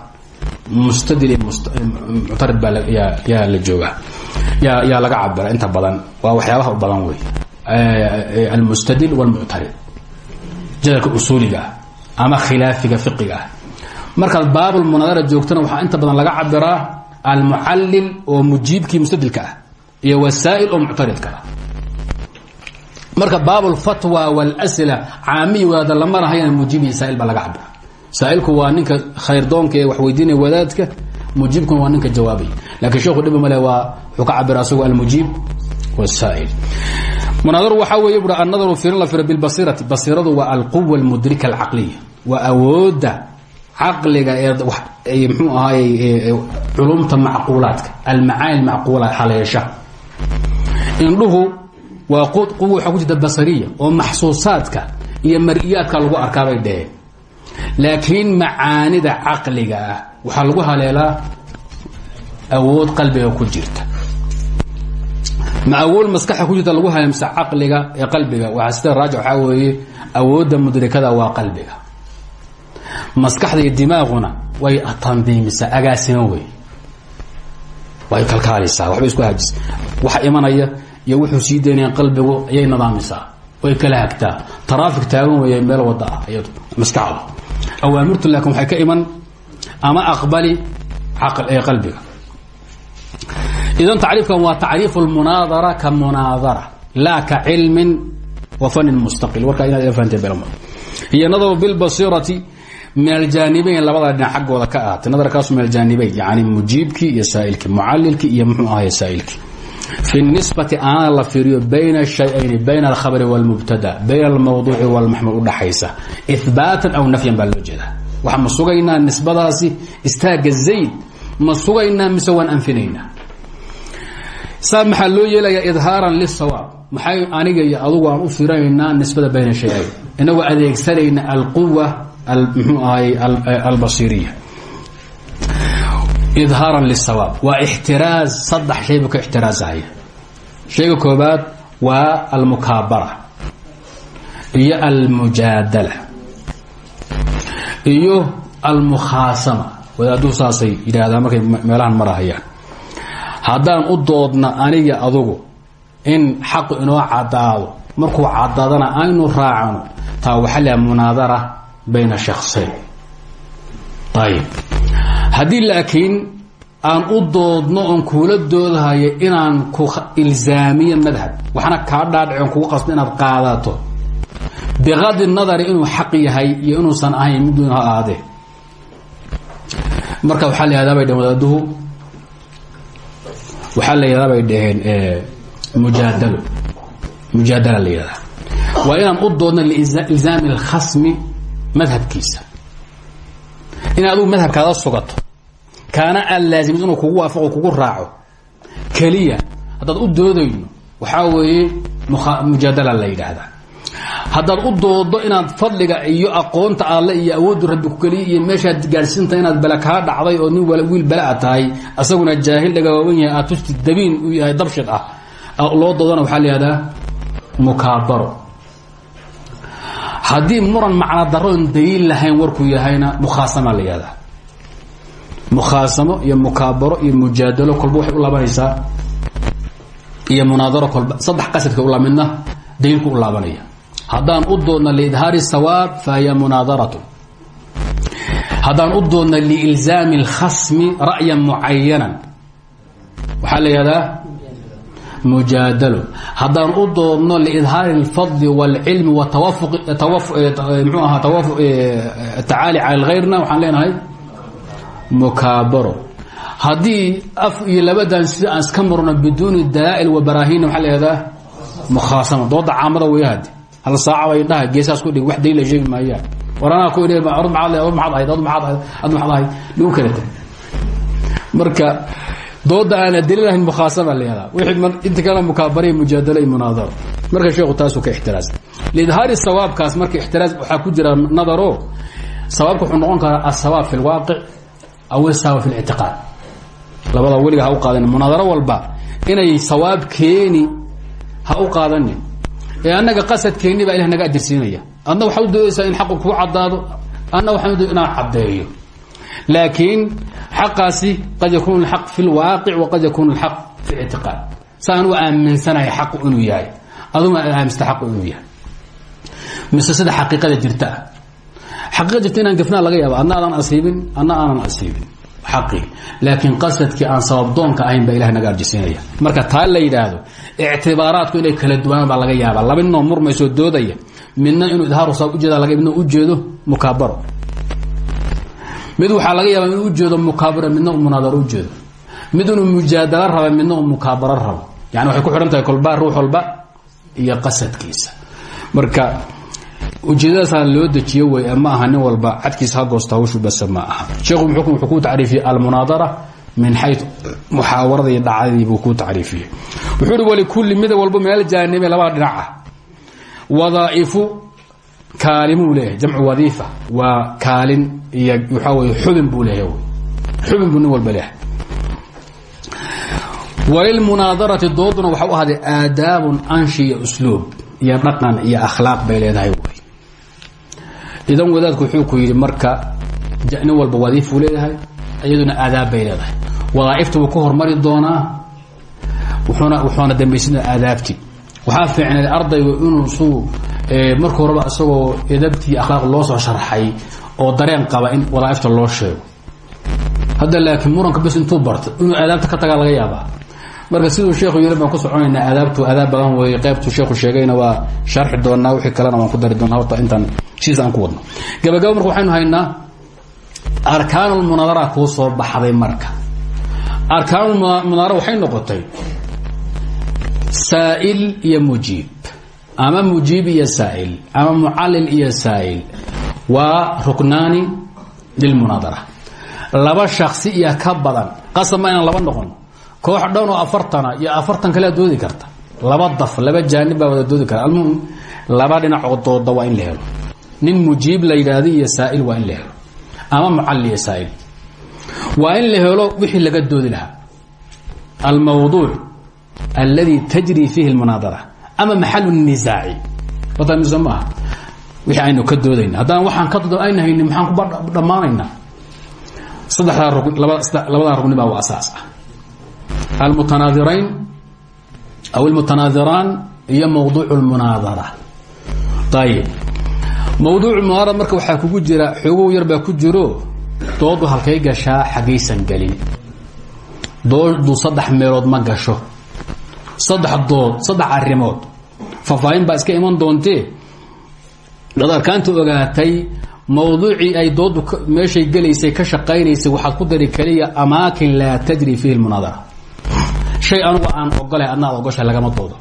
Mustadil iyo muctarid baa yaa la joogaa yaa laga cabira inta badan. Waa waxyaabaha u badan wey almustadil wاlmuctarid jadalka usuuliga ah ama khilaafiga fiqiga ah markaad baabulmunaadara joogtana waxaa inta badan laga cabiraa almucallil oo mujiibkii mustadilka ah iyo wasaa'il oo marka baabulfatwa wاlsla caamiyi wadaada lama lahayana mujiib iyo saa'il baa laga cabira saa'ilku waa ninka khayrdoonka ee wax weydiinaya wadaadka mujiibkuna waa ninka jawaabay. Lakiin sheekhu dhibi male waa wuxuu ka cabira asagoo almujiib wاsaa'il munaadaru waxaa weeye bui annadaru firin la firo bilbasirati basiradu waa alquwa almudrika alcaqliya. Waa awoodda caqliga ee mxuu ahaay culumta macquulaadka almacaani macquula haleesha. Indhuhu waa quwa waxaa ku jirta basariya oo maxsuusaadka iyo mar'iyaadka lagu arkaabay dheheen laakiin macaanida caqliga ah waxaa lagu haleelaa awood qalbiga ku jirta. Ma awool maskaxa ku jirta lagu haymsa caqliga ee qalbiga? Waa sida raaj waxaa weeye awoodda mudrikada waa qalbiga. Maskaxda iyo dimaaquna way tandiimisaa agaasimo wey. Way kalkaalisaa waxbay isku hajisa waxa imanaya iyo wuxuu sii daynaya qalbigu ayay nidaamisaa way kala hagtaa. Taraafik taagan weeye meel wada ah iyadu maskaxda. Awaamirtu laakiin waxay ka iman ama aqbali qalbiga. Idan tacriifkan waa tacriif اlmunaadara ka munaadara laa ka cilmin wa fanin mustaqil. Warkaa inaad fahanteen belma hiyo nadaru bilbasirati min aljaanibayn labada dhinac xaggooda ka ahaatay nadarkaasu min aljaanibayn yani mujiibkii iyo saa'ilkii mucalilkii iyo muxuu ahay saa'ilkii fi nisbati aana la fiiriyo bayna shayayni bayna alkhabri wاlmubtada bayna almawduuci wاlmaxmul udhaxaysa ihbaatan aw nafyan baa loo jeedaa waxaa ma sugaynaa nisbadaasi istaaga zayd ma sugaynaa mise waan anfinaynaa saa maxaa loo yeelayaa idhaaran lisawaab maxay aniga iyo adugu aan u firanaynaa nisbada bayna shay-ayn inagoo adeegsanayna alquwa mxuu ahay albasiriya idhaaran lisawaab waa ixtiraaz saddex shay buu ka ixtiraazahaya shayga koobaad waa almukaabara iyo almujaadala iyo almukhaasama wadaaduu saasay yidhaahdaan markay meelahan marahayaan haddaan u doodna aniga adugu in xaqu inoo cadaado markuu cadaadana aynu raacano taa waxaa laha munaadara bayna shaksayn ayib haddii laakiin aan u doodno oon kuula doodahayo inaan ku ilzaamiyo madhab waxna kaa dhaadhici on kugu inaad qaadato. Biqadi nadari inuu xaq yahay iyo inuusan ahayn midun ha ahaadee marka waxaa la yihahdaa bay waxaa la yihahdaa bay dhaheen mujaadalo mujaadala la yihahdaa waa inaan u doodno liilzaami اlkhasmi madhabkiisa. In adugu madhabkaada sugato kaana aan laazimin inuu kugu waafaqo kugu raaco. Keliya haddaad u doodayno waxaa weeye mujaadala la yidhaahdaa. Haddaad u doodo inaad fadliga iyo aqoonta alle iyo awooddu rabbi ku keliya iyo meeshaad gaadhsiinta inaad bala kaa dhacday oo nin wiil balaa tahay asaguna jaahil dhagawaawan yahay aad dabiin uu yahay dabshid ah loo doodana waxaa la yihahdaa mukaabaro. Haddii muran macna daroon daliil lahayn warkuu yahayna mukhaasama la mukhaasamo iyo mukaabaro iyo mujaadalo kolba waxay u laabanaysaa iyo munaadaro kolba saddex qasadka u laamidna daliilku u laabanaya haddaan u doodna liidhaari sawaab fahiya munaadaratu haddaan u doodna liilzaami اlkhasmi ra'yan mucayanan waxaa la yihahdaa mujaadalo haddaan u doodno liidhaari اlfadli wاlcilmi mxuu ahaa tacaali cala اlhayrna waxaan leenahay mukaabaro. Haddii af iyo labadan sida aan iska marno biduuni dalaa'il wa baraahinna waxaa la yihahdaa mukhaasama. Dooda caamada weyahad hal saaca bay dhaha geesaas ku dhig wax daliila sheegi maayaan war anaa ku idhi orod maxaad orod maxaad ahayd orod maxaad ahayd ad maxaad ahayd. Lagu kala tag. Marka dooda aana daliil ahayn mukhaasama la yihahdaa wixii inta kale mukaabara mujaadalo iyo munaadaro. Marka sheekhu taasuu ka ixtiraas. Liidhaari sawaabkaas marka ixtiraas waxaa ku jira nadaro sawaabka wuxuu noqon karaa asawaab fi lwaaqic aw asawaab fi lictiqaad labada weliga ha u qaadanin munaadaro walba inay sawaab keeni ha u qaadanin ee annaga qasadkeenni baa ilah naga adirsiinaya adna waxaa u doodaysaa in xaqu kuu caddaado adna waxaan udood inaan caddeeyo. Laakiin xaqaasi qad yakuunu alxaq fi lwaaqic waqad yakuunu alxaq fi ictiqaad saan u aaminsanahay xaqu inuu yahay. Aduguna aad aaminsata xaqu inuu yahay. Mise sida xaqiiqada jirta. ah xaqiiqada jirta inaan gafnaa laga yaaba adna aadan asiibin adna aanan asiibin. Xaqii. Laakiin qasadkii aan sababdoonka ahayn baa ilah naga arjisiinaya. Marka taa la yidhaahdo ictibaaraadku inay kala duwanaan baa laga yaaba laba ninoo murmaysoo doodaya. Midna inuu idhaaru sabab ujeeda laga midna ujeedo mukaabaro. Mid waxaa laga yaaba inuu ujeedo mukaabaro. Midna uu munaadaro ujeedo mid inuu mujaadalo raba midna uu mukaabaro rabo. Yani waxay ku xidhan tahay kolbaa ruux walba iyo ujeedadaasaa loo dejiyo wey ma aha nin walba cadkiisa ha goosta hawshu base ma aha. Sheekhu wuxuu ku tacriifiyey almunaadara min xayu muxaawarada iyo dhacdadii buu ku tacriifiyey. Wuxuu uhi walikulli mid walba min aljaanibi labada dhinac ah. Wadaa'ifu kaalimuu leeyahay jamcu wadiifa. Waa kaalin iyo waxaa wey xubin buu leeyahay xubin buu walba leeyahay. Walilmunaadarati dooduna waxa u ahaaday aadaabun anshi usluub iyo dhaqan iyo akhlaaq bay leedahay idan wadaadku wuxuu ku yidhi marka nin walba wadiifuu leeyahay iyaduna aadaab bay leedahay. Wadaaifta wuu ka hormari doonaa wuxuuna wuxuuna dambaysinaa aadaabtii. Waxaa fiicneed ardaygu inuu suu marka horeba isagoo edabtii akhlaaq loo soo sharxay oo dareen qaba in wadaaifta loo sheego. Hadda laakiin muranka bes intuu barto inuu aadaabta ka tagaa laga yaabaa marka siduu sheekhu yiri baan ku soconaynaa aadaabtu aadaab badan weeye qaybtuu sheekhu sheegayna waa sharxi doonaa wixii kalena waan ku dari doonaa horta intaan sidiis aan ku wadno. Gabagaba marka waxaynu haynaa arkaanulmunaadara kuu soo baxday marka. Arkaanulmunaadara waxay noqotay saa'il iyo mujiib ama mujiib iyo saa'il ama mucallil iyo saa'il. Waa ruknaani lilmunaadara laba shaksi iyo ka badan. Qasab ma inaan laba noqon koox dhan oo afartana iyo afartan kalea doodi karta. Laba daf laba jaanib baa wada doodi kara almuhim laba dhinacoo dooda waa in la helo. Nin mujiib la yidhaahdo iyo saa'il waa in la helo. Ama mucallil iyo saa'il. Waa in la helo wixii laga doodi lahaa. Almawduuc aladi tajri fiihi lmunaadara ama maxalu nisaaci watamise maaha? Wixii aynu ka doodayna. Haddaan waxaan ka dood ayna haynin maxaan ku dhammaanaynaa saddexdaa rug labadaa rugni baa waa asaas ah almutanaadirayn aw almutanaadiraan iyo mawduuc lmunaadara ayib mawduuc munaadara marka waxaa kugu jira xoogow yar baa ku jiro doodu halkay gashaa xaggaysan gelin doodu saddex meelood ma gasho saddex dood saddex arrimood faahfaahin baa iska iman doontee dad arkaanta ogaatay mawduucii ay doodu meeshay gelaysay ka shaqaynaysay waxaad ku dari keliya amaakin laa tajri fiihi lmunaadara shay anugu aan ogolay adna ad ogoshay lagama doodo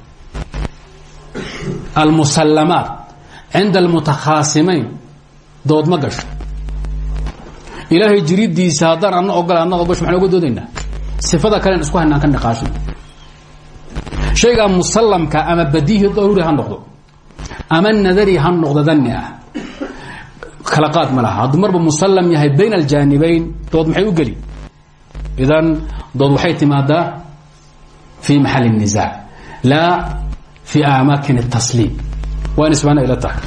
almusallamaat cinda almutakhaasimayn dood ma gasho. Ilaahay jiridiisa haddaan adna ogolay adna ogosho maxaan oga doodaynaa? Sifada kalen isku haynaan ka niqaashin shaygaa musallamka ama badiihi daruuri ha noqdo. Ama nadari ha noqdo danni ah. Kala qaad ma laha. Hadduu marba musallam yahay bayn aljaanibayn idan dood waxay timaadaa fi maxal النizaac laa fi amaakin الtasliim waa in isbaana ila tahay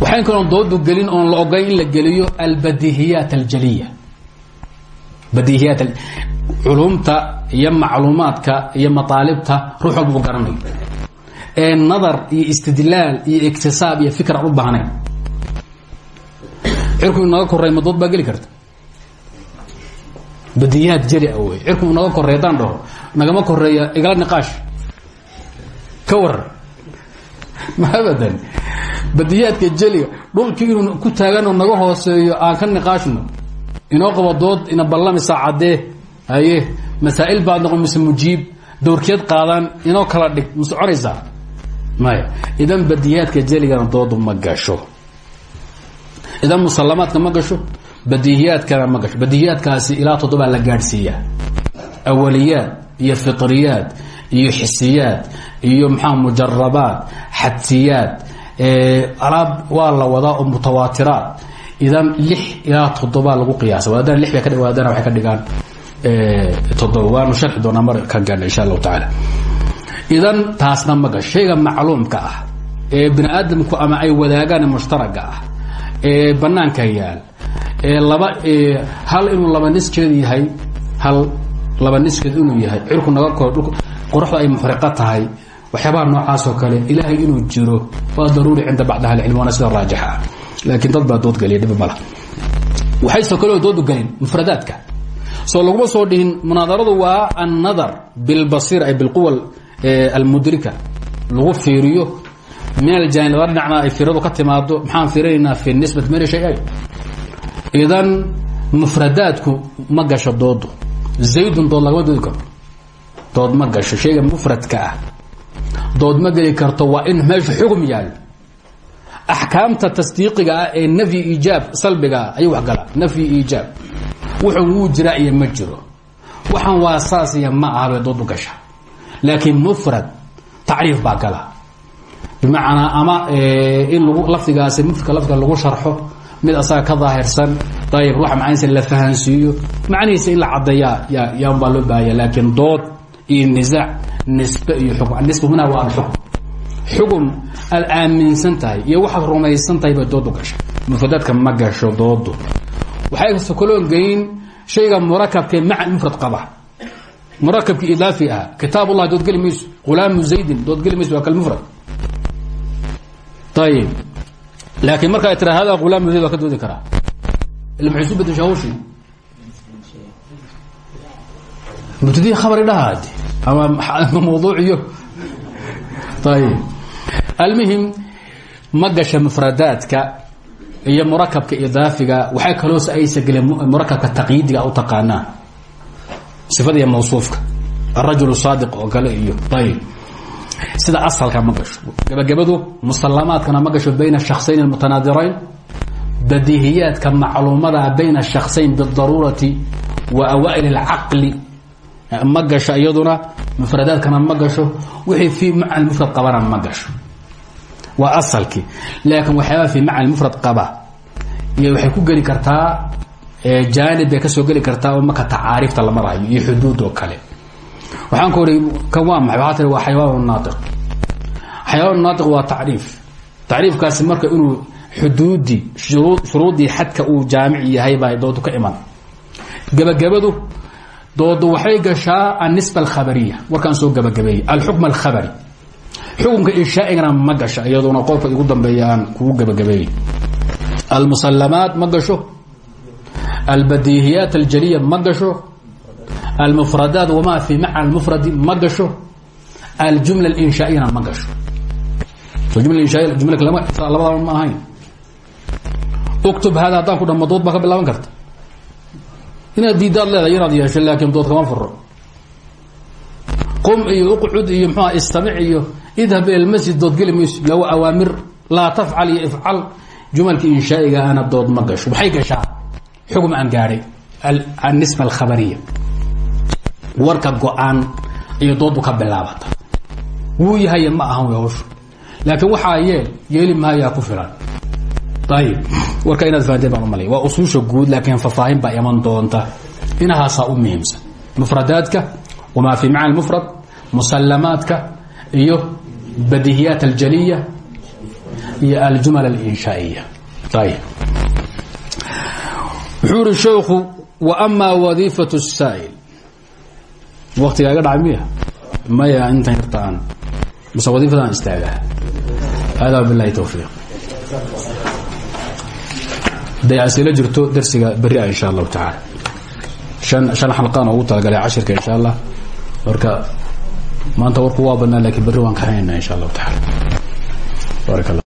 waxayn kaloon doodu gelin oon la ogayn in la geliyo albadihiyaat aljaliya badihiyaat culumta iyo macluumaadka iyo maطaalibta ruux walba u garanayo ee nadar iyo istidlaal iyo iktisaab iyo fikr aan u baahnayn cirku inaga koray ma dood baa geli karta Badiyahaad jeli a wey cirku inaga koreey haddaan dhaho nagama koreeya igala niqaash. Ka waran ma abadan badiyaadka jeliga dhulkii inuu ku taaganoo naga hooseeyo aan ka niqaashno. Inoo qabo dood ina ballamisa caddee haye masaa'il baad noqon mise mujiib. Dowrkeed qaadaan inoo kala dhig ma soconaysaa maya idan badiyaadka jeligana doodu ma gasho. Idan musallamaadka ma gasho badihiyaadkana ma gasho. Badihiyaadkaasi ilaa toddobaa la gaadhsiiyaa awaliyaad iyo fitriyaad iyo xisiyaad iyo maxaa mujarabaad xadsiyaad alaab waa la wadaa oo mutawaatiraad. Idan lix ilaa toddobaa lagu qiyaasa waadana lix bay ka waadana waxay ka dhigaan toddoba. Waanu sharxi doonaa mar ka gaadha insha allahu tacaala. Idan taasna ma gasho. Shayga macluumka ah ee bini aadamku ama ay wadaagaan mushtaraga ah ee banaanka yaal ee laba hal inuu laba niskeed yahay hal laba niskeed inuu yahay cirku naga kor qoraxda ay muxriqo tahay waxyaabaha noocaas oo kale ilaahay inuu jiro waa daruuri cinda bacdi ahli cilmi waana sida raajixa. Laakiin dad baa dood geliya dhibi mala. Waxaysoo kaleo doodu gelin mufradaadka. Soo laguma soo dhihin munaadaradu waa annadar bilbasiir ay bilquwa almudrika lagu fiiriyo. Min aljaani laba dhinacna ay fiiradu ka timaado maxaan fiirinaynaa fi nisbat mani shay-ay idan mufradaadku ma gasho doodu zaydun dood lagama doodi dood ma gasho shayga mufradka ah dood ma geli karto waa in meesha xugum yaalo axkaamta tasdiiqiga ah ee nafyi iijaab salbiga ah ayuu wax galaa nafyi iijaab wuxuu wuu jiraa iyo ma jiro waxaan waa saas ma aha bay doodu laakiin mufrad tacriif baa gala bimacnaa ama in lafdigaasi mufradka lafdiga lagu sharxo mid asaga ka daahirsan ayib ruuxa macanihiisa la fahansiiyo macnihiisa in la caddeeyaa yaa yaan baa loo baahaya laakiin dood iyo nisaac nisbe iyo xukm nisba huna waa alxukm xukun aad aaminsan tahay iyo waxaad rumaysan tahay bay doodu gasha mufradaadka ma gasho doodu. Waxay sokoloo geyn shayga murakabkee maca mufrad qaba. Murakabkii idaafi ah kitaab ullah dood geli mayso hulaamu zaydin dood geli mayso waa kalmufrad ayib laakiin markaa tira hada waa ka doodi karaa isu bedeshaa hawshi mubtadii khabari dhahaad ama mawduuciyo ayib almuhim ma gasha iyo murakabka idaafiga waxay kaloo aysa geleen murakabka taqyiidiga u taqaanaan sifada iyo mawsuufka arajul saadiq oo kale iyo ayib sida asalka ma gasho. Gabagabadu musalamaadkana ma gasho bayna shaksayn almutanaadirayn badihiyaadka macluumada bayna shaksayn bidaruurati wa awaa'il alcaqli. Ma gasho iyaduna mufradaadkana ma gasho wixii fii maca mufrad qabana ma gasho. Waa asalkii. Laakiin waxyaabaa fii maca mufrad qaba. Iyo waxay ku geli kartaa jaanib bay ka soo geli kartaa oo marka tacaariifta la marayo iyo xuduud kale waxaan ku ori kan waa maxay? Waxaa tiri waa xayawaan naatiq. Xayawaan naatiq waa tacriif. Tacriifkaasi marka inuu xuduudii shuruudii xadka uu jaamic yahay baa doodu ka iman. Gabagabadu doodu waxay gashaa annisba alkhabariya. Warkaan soo gabagabeeyey. Alxukm alkhabari. Xukunka inshaa'igana ma gasha iyaduna qolka ugu dambeeya aan kugu gabagabeeyey. Almusalamaat ma gasho. Albadiihiyaat aljaliya ma gasho almufradaat wamaa fi macna almufradi ma gasho aljumla alinshaa'iyana ma gasho labadaba ma ahayn uktub hada haddaan ku dhamo dood baa ka bilaaban karta inaad diidaad leedahay inaad yeesho laakiin dood kama furo qum iyo uqcud iyo mxua istamic iyo idhab ila lmasjid dood geli mayso lawa awaamir laa tafcal iyo ifcal jumalka inshaa'iga ana dood ma gasho waxay gashaa xugm aan gaadhay anisba alkhabariya warka go'aan iyo doodbu ka bilaabata wuu yahay ma ahan hawshu laakiin waxaa yeel yeeli maayaa ku filan. Ayib warka inaad fahanteen baan umalay waa usuusha guud laakiin faahfaahin baa iman doonta. Inahaasaa u muhiimsan. Mufradaadka wamaa fii macna mufrad musalamaadka iyo badihiyaat aljaliya iyo aljumal alinshaaiya. Ayib wuxuu ihi sheikhu wa amaa wadiifatu saa'il iga dhacay miya? Maya intan yarta aan base wadiifadan istaagaa hada bilahi towfiiq haday asilo jirto darsiga beri ah insha allahu tacaala. An shan xalqaan ugu talagalay cashirka insha allah marka maanta warku waa banaa laakiin berri waan kaxaynayna insha allahu taala barak